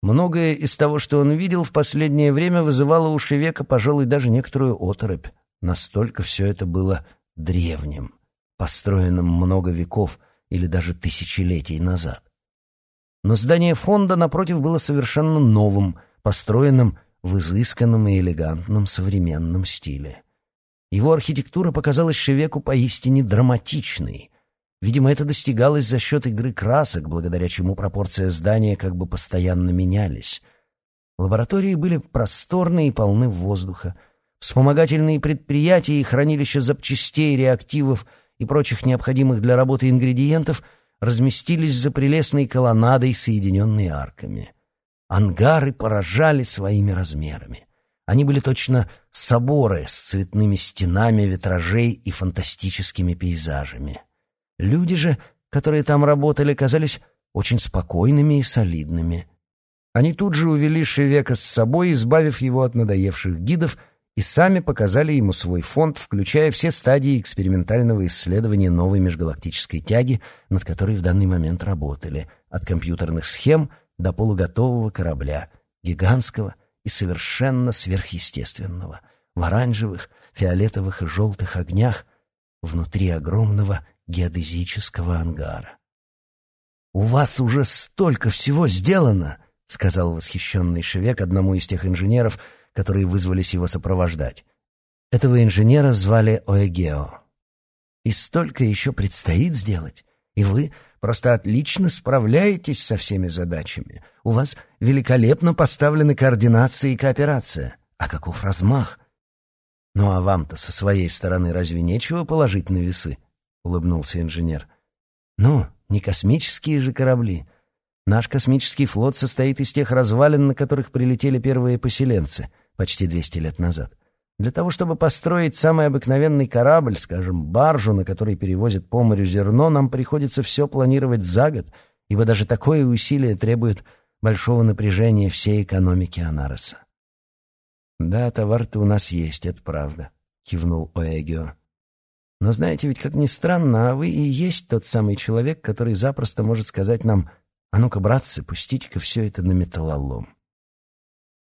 Многое из того, что он видел в последнее время, вызывало у Шевека, пожалуй, даже некоторую оторопь. Настолько все это было древним, построенным много веков или даже тысячелетий назад. Но здание фонда, напротив, было совершенно новым, построенным в изысканном и элегантном современном стиле. Его архитектура показалась Шевеку поистине драматичной, Видимо, это достигалось за счет игры красок, благодаря чему пропорции здания как бы постоянно менялись. Лаборатории были просторные и полны воздуха. Вспомогательные предприятия и хранилища запчастей, реактивов и прочих необходимых для работы ингредиентов разместились за прелестной колоннадой, соединенной арками. Ангары поражали своими размерами. Они были точно соборы с цветными стенами, витражей и фантастическими пейзажами. Люди же, которые там работали, казались очень спокойными и солидными. Они тут же увели Шевека с собой, избавив его от надоевших гидов, и сами показали ему свой фонд, включая все стадии экспериментального исследования новой межгалактической тяги, над которой в данный момент работали, от компьютерных схем до полуготового корабля, гигантского и совершенно сверхъестественного, в оранжевых, фиолетовых и желтых огнях, внутри огромного геодезического ангара. «У вас уже столько всего сделано!» — сказал восхищенный Шевек одному из тех инженеров, которые вызвались его сопровождать. Этого инженера звали Оэгео. И столько еще предстоит сделать. И вы просто отлично справляетесь со всеми задачами. У вас великолепно поставлены координация и кооперация. А каков размах? Ну а вам-то со своей стороны разве нечего положить на весы? Улыбнулся инженер. Ну, не космические же корабли. Наш космический флот состоит из тех развалин, на которых прилетели первые поселенцы почти 200 лет назад. Для того, чтобы построить самый обыкновенный корабль, скажем, баржу, на которой перевозят по морю зерно, нам приходится все планировать за год, ибо даже такое усилие требует большого напряжения всей экономики Анароса. «Да, товар-то у нас есть, это правда», — кивнул Оэгио. «Но знаете, ведь как ни странно, а вы и есть тот самый человек, который запросто может сказать нам, а ну-ка, братцы, пустите-ка все это на металлолом».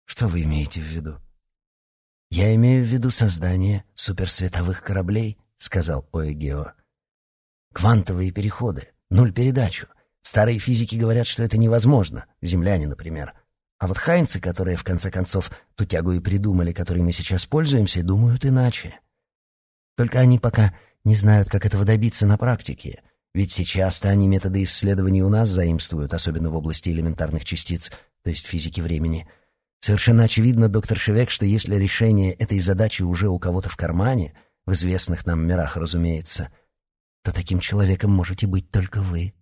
«Что вы имеете в виду?» «Я имею в виду создание суперсветовых кораблей», — сказал Оэгео. «Квантовые переходы, нуль передачу. Старые физики говорят, что это невозможно, земляне, например. А вот хайнцы, которые, в конце концов, ту тягу и придумали, которой мы сейчас пользуемся, думают иначе. Только они пока не знают, как этого добиться на практике. Ведь сейчас-то они методы исследований у нас заимствуют, особенно в области элементарных частиц, то есть физики времени — Совершенно очевидно, доктор Шевек, что если решение этой задачи уже у кого-то в кармане, в известных нам мирах, разумеется, то таким человеком можете быть только вы.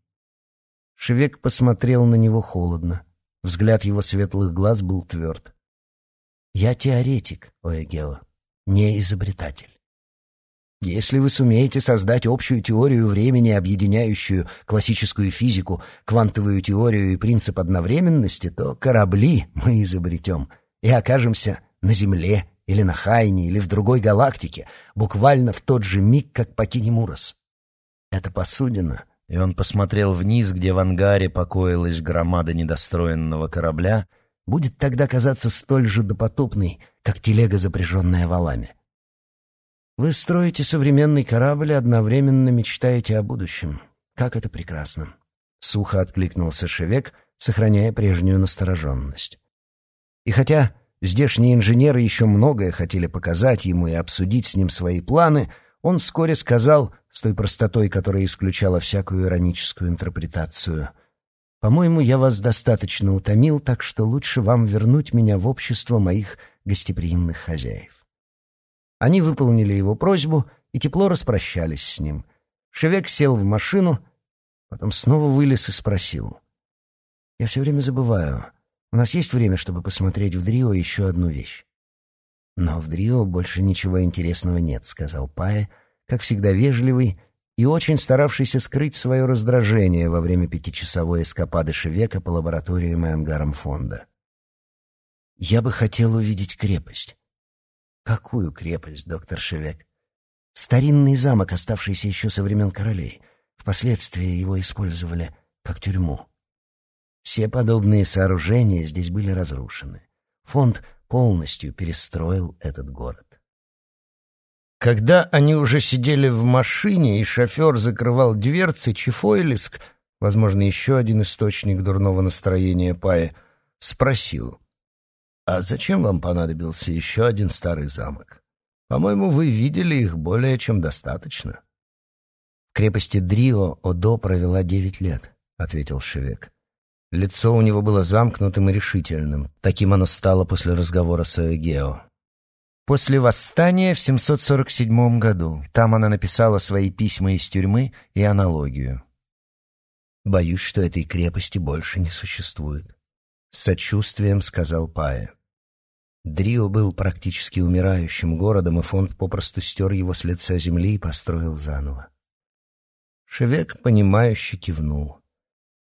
Шевек посмотрел на него холодно. Взгляд его светлых глаз был тверд. «Я теоретик, Оэгео, не изобретатель. Если вы сумеете создать общую теорию времени, объединяющую классическую физику, квантовую теорию и принцип одновременности, то корабли мы изобретем и окажемся на Земле или на Хайне или в другой галактике, буквально в тот же миг, как покинем Урос. Это посудина, и он посмотрел вниз, где в ангаре покоилась громада недостроенного корабля, будет тогда казаться столь же допотопной, как телега, запряженная валами. Вы строите современный корабль и одновременно мечтаете о будущем. Как это прекрасно. Сухо откликнулся Шевек, сохраняя прежнюю настороженность. И хотя здешние инженеры еще многое хотели показать ему и обсудить с ним свои планы, он вскоре сказал, с той простотой, которая исключала всякую ироническую интерпретацию, «По-моему, я вас достаточно утомил, так что лучше вам вернуть меня в общество моих гостеприимных хозяев». Они выполнили его просьбу и тепло распрощались с ним. Шевек сел в машину, потом снова вылез и спросил. «Я все время забываю. У нас есть время, чтобы посмотреть в Дрио еще одну вещь?» «Но в Дрио больше ничего интересного нет», — сказал Пая, как всегда вежливый и очень старавшийся скрыть свое раздражение во время пятичасовой эскапады Шевека по лабораториям и ангарам фонда. «Я бы хотел увидеть крепость. Какую крепость, доктор Шевек? Старинный замок, оставшийся еще со времен королей. Впоследствии его использовали как тюрьму. Все подобные сооружения здесь были разрушены. Фонд полностью перестроил этот город. Когда они уже сидели в машине, и шофер закрывал дверцы, Чифойлиск, возможно, еще один источник дурного настроения Пая, спросил — «А зачем вам понадобился еще один старый замок? По-моему, вы видели их более чем достаточно». «В крепости Дрио Одо провела девять лет», — ответил Шевек. Лицо у него было замкнутым и решительным. Таким оно стало после разговора с Эгео. После восстания в 747 году. Там она написала свои письма из тюрьмы и аналогию. «Боюсь, что этой крепости больше не существует», с сочувствием сказал Пая. Дрио был практически умирающим городом, и фонд попросту стер его с лица земли и построил заново. Шевек, понимающе кивнул.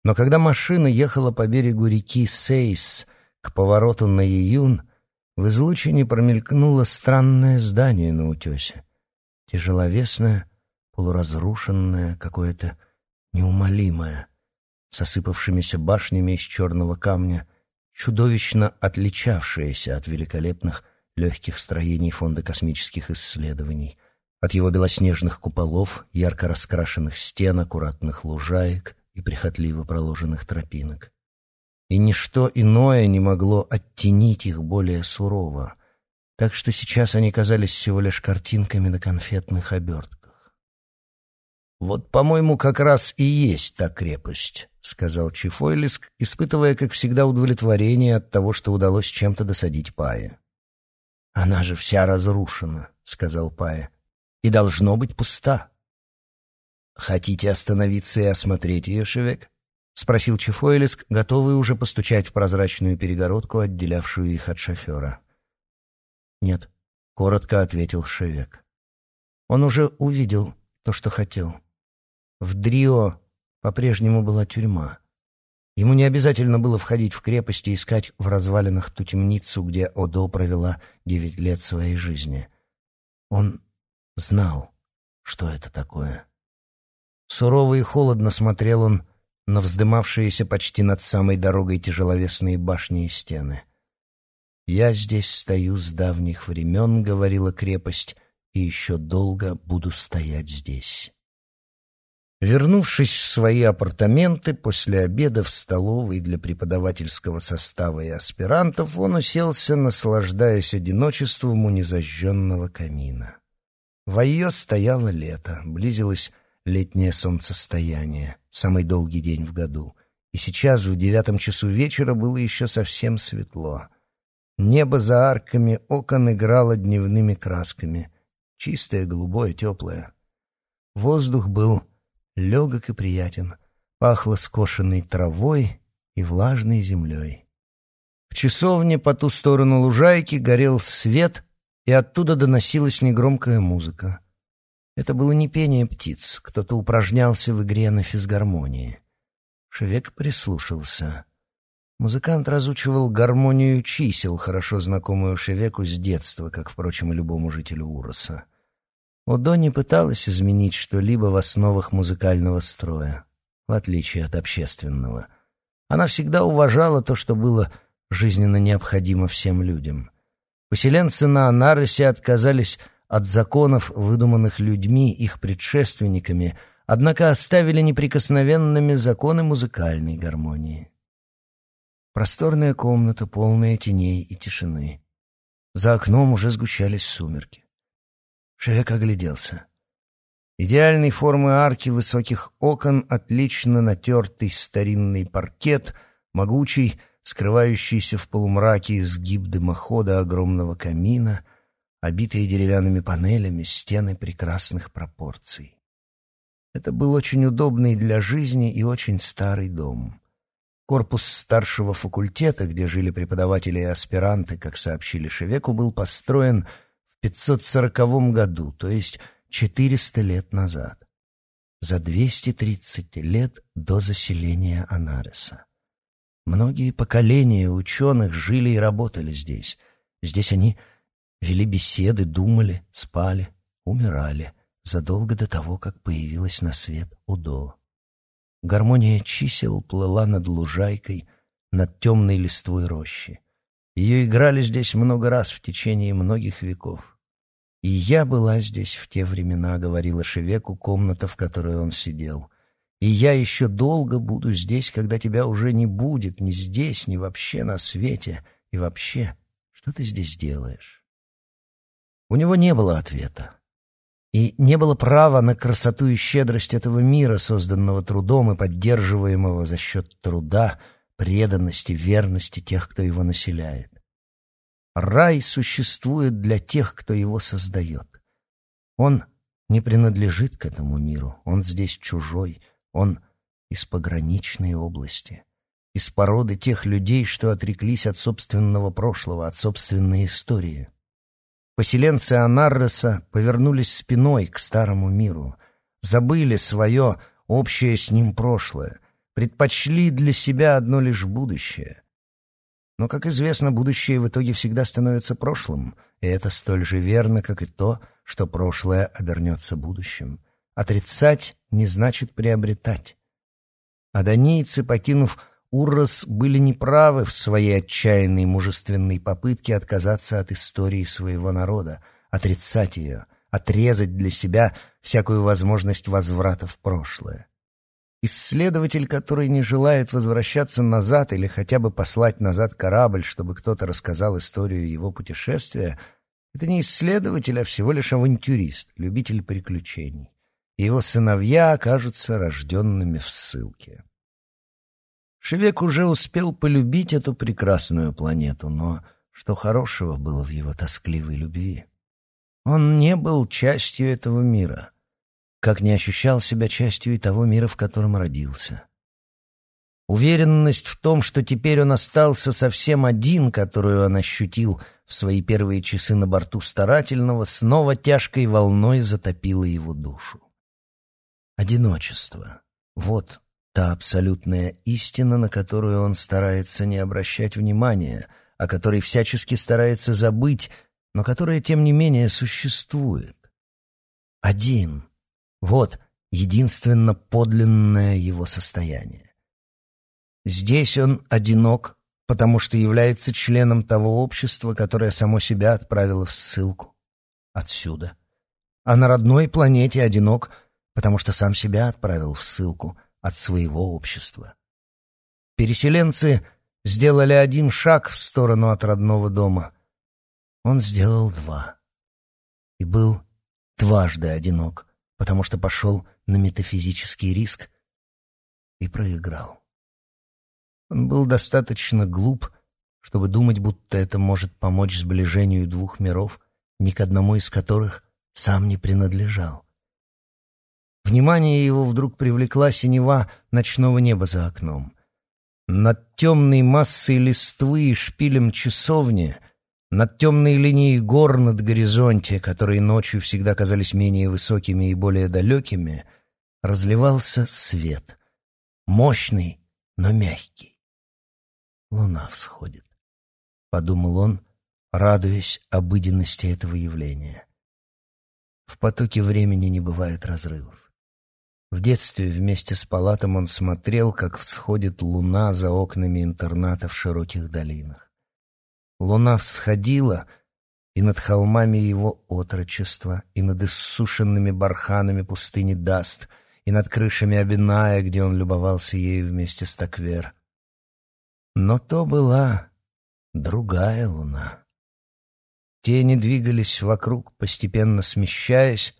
Но когда машина ехала по берегу реки Сейс к повороту на Июн, в излучине промелькнуло странное здание на утесе. Тяжеловесное, полуразрушенное, какое-то неумолимое с осыпавшимися башнями из черного камня, чудовищно отличавшееся от великолепных легких строений Фонда космических исследований, от его белоснежных куполов, ярко раскрашенных стен, аккуратных лужаек и прихотливо проложенных тропинок. И ничто иное не могло оттенить их более сурово. так что сейчас они казались всего лишь картинками на конфетных обертках. «Вот, по-моему, как раз и есть та крепость», — сказал Чифойлиск, испытывая, как всегда, удовлетворение от того, что удалось чем-то досадить Пае. «Она же вся разрушена», — сказал Пая, — «и должно быть пуста». «Хотите остановиться и осмотреть ее, Шевек?» — спросил Чифойлиск, готовый уже постучать в прозрачную перегородку, отделявшую их от шофера. «Нет», — коротко ответил Шевек. Он уже увидел то, что хотел. В Дрио по-прежнему была тюрьма. Ему не обязательно было входить в крепость и искать в развалинах ту темницу, где Одо провела девять лет своей жизни. Он знал, что это такое. Сурово и холодно смотрел он на вздымавшиеся почти над самой дорогой тяжеловесные башни и стены. «Я здесь стою с давних времен», — говорила крепость, — «и еще долго буду стоять здесь». Вернувшись в свои апартаменты после обеда в столовой для преподавательского состава и аспирантов, он уселся, наслаждаясь одиночеством у незажженного камина. В Айо стояло лето, близилось летнее солнцестояние, самый долгий день в году, и сейчас в девятом часу вечера было еще совсем светло — Небо за арками окон играло дневными красками. Чистое, голубое, теплое. Воздух был легок и приятен. Пахло скошенной травой и влажной землей. В часовне по ту сторону лужайки горел свет, и оттуда доносилась негромкая музыка. Это было не пение птиц, кто-то упражнялся в игре на физгармонии. Шевек прислушался. Музыкант разучивал гармонию чисел, хорошо знакомую Шевеку с детства, как, впрочем, и любому жителю Уроса. Удо не пыталась изменить что-либо в основах музыкального строя, в отличие от общественного. Она всегда уважала то, что было жизненно необходимо всем людям. Поселенцы на Анаросе отказались от законов, выдуманных людьми, их предшественниками, однако оставили неприкосновенными законы музыкальной гармонии. Просторная комната, полная теней и тишины. За окном уже сгущались сумерки. Шевек огляделся. Идеальной формы арки высоких окон, отлично натертый старинный паркет, могучий, скрывающийся в полумраке изгиб дымохода огромного камина, обитые деревянными панелями стены прекрасных пропорций. Это был очень удобный для жизни и очень старый дом. Корпус старшего факультета, где жили преподаватели и аспиранты, как сообщили Шевеку, был построен 540 году, то есть 400 лет назад. За 230 лет до заселения Анареса. Многие поколения ученых жили и работали здесь. Здесь они вели беседы, думали, спали, умирали задолго до того, как появилась на свет Удо. Гармония чисел плыла над лужайкой, над темной листвой рощи. Ее играли здесь много раз в течение многих веков. «И я была здесь в те времена», — говорила Шевеку комната, в которой он сидел. «И я еще долго буду здесь, когда тебя уже не будет ни здесь, ни вообще на свете. И вообще, что ты здесь делаешь?» У него не было ответа. И не было права на красоту и щедрость этого мира, созданного трудом и поддерживаемого за счет труда, преданности, верности тех, кто его населяет. Рай существует для тех, кто его создает. Он не принадлежит к этому миру, он здесь чужой, он из пограничной области, из породы тех людей, что отреклись от собственного прошлого, от собственной истории. Поселенцы Анарреса повернулись спиной к старому миру, забыли свое общее с ним прошлое, предпочли для себя одно лишь будущее. Но, как известно, будущее в итоге всегда становится прошлым, и это столь же верно, как и то, что прошлое обернется будущим. Отрицать не значит приобретать. Адонийцы, покинув Уррос были неправы в своей отчаянной мужественной попытке отказаться от истории своего народа, отрицать ее, отрезать для себя всякую возможность возврата в прошлое. Исследователь, который не желает возвращаться назад или хотя бы послать назад корабль, чтобы кто-то рассказал историю его путешествия, Это не исследователь, а всего лишь авантюрист, любитель приключений. И его сыновья окажутся рожденными в ссылке. Шевек уже успел полюбить эту прекрасную планету, но что хорошего было в его тоскливой любви? Он не был частью этого мира, как не ощущал себя частью и того мира, в котором родился. Уверенность в том, что теперь он остался совсем один, которую он ощутил в свои первые часы на борту старательного, снова тяжкой волной затопила его душу. Одиночество — вот та абсолютная истина, на которую он старается не обращать внимания, о которой всячески старается забыть, но которая, тем не менее, существует. Один — вот единственно подлинное его состояние. Здесь он одинок, потому что является членом того общества, которое само себя отправило в ссылку. Отсюда. А на родной планете одинок, потому что сам себя отправил в ссылку от своего общества. Переселенцы сделали один шаг в сторону от родного дома. Он сделал два. И был дважды одинок, потому что пошел на метафизический риск и проиграл. Он был достаточно глуп, чтобы думать, будто это может помочь сближению двух миров, ни к одному из которых сам не принадлежал. Внимание его вдруг привлекла синева ночного неба за окном. Над темной массой листвы и шпилем часовни, над темной линией гор над горизонте, которые ночью всегда казались менее высокими и более далекими, разливался свет. Мощный, но мягкий. Луна всходит, — подумал он, радуясь обыденности этого явления. В потоке времени не бывает разрывов. В детстве вместе с палатом он смотрел, как всходит луна за окнами интерната в широких долинах. Луна всходила, и над холмами его отрочества, и над иссушенными барханами пустыни Даст, и над крышами Абиная, где он любовался ею вместе с Таквер. Но то была другая луна. Тени двигались вокруг, постепенно смещаясь,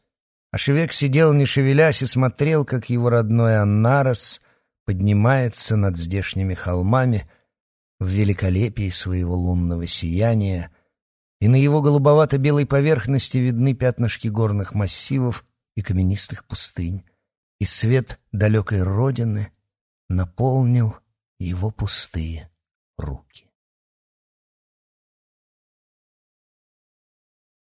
а Шевек сидел, не шевелясь, и смотрел, как его родной Аннарос поднимается над здешними холмами в великолепии своего лунного сияния, и на его голубовато-белой поверхности видны пятнышки горных массивов и каменистых пустынь, и свет далекой родины наполнил его пустые руки.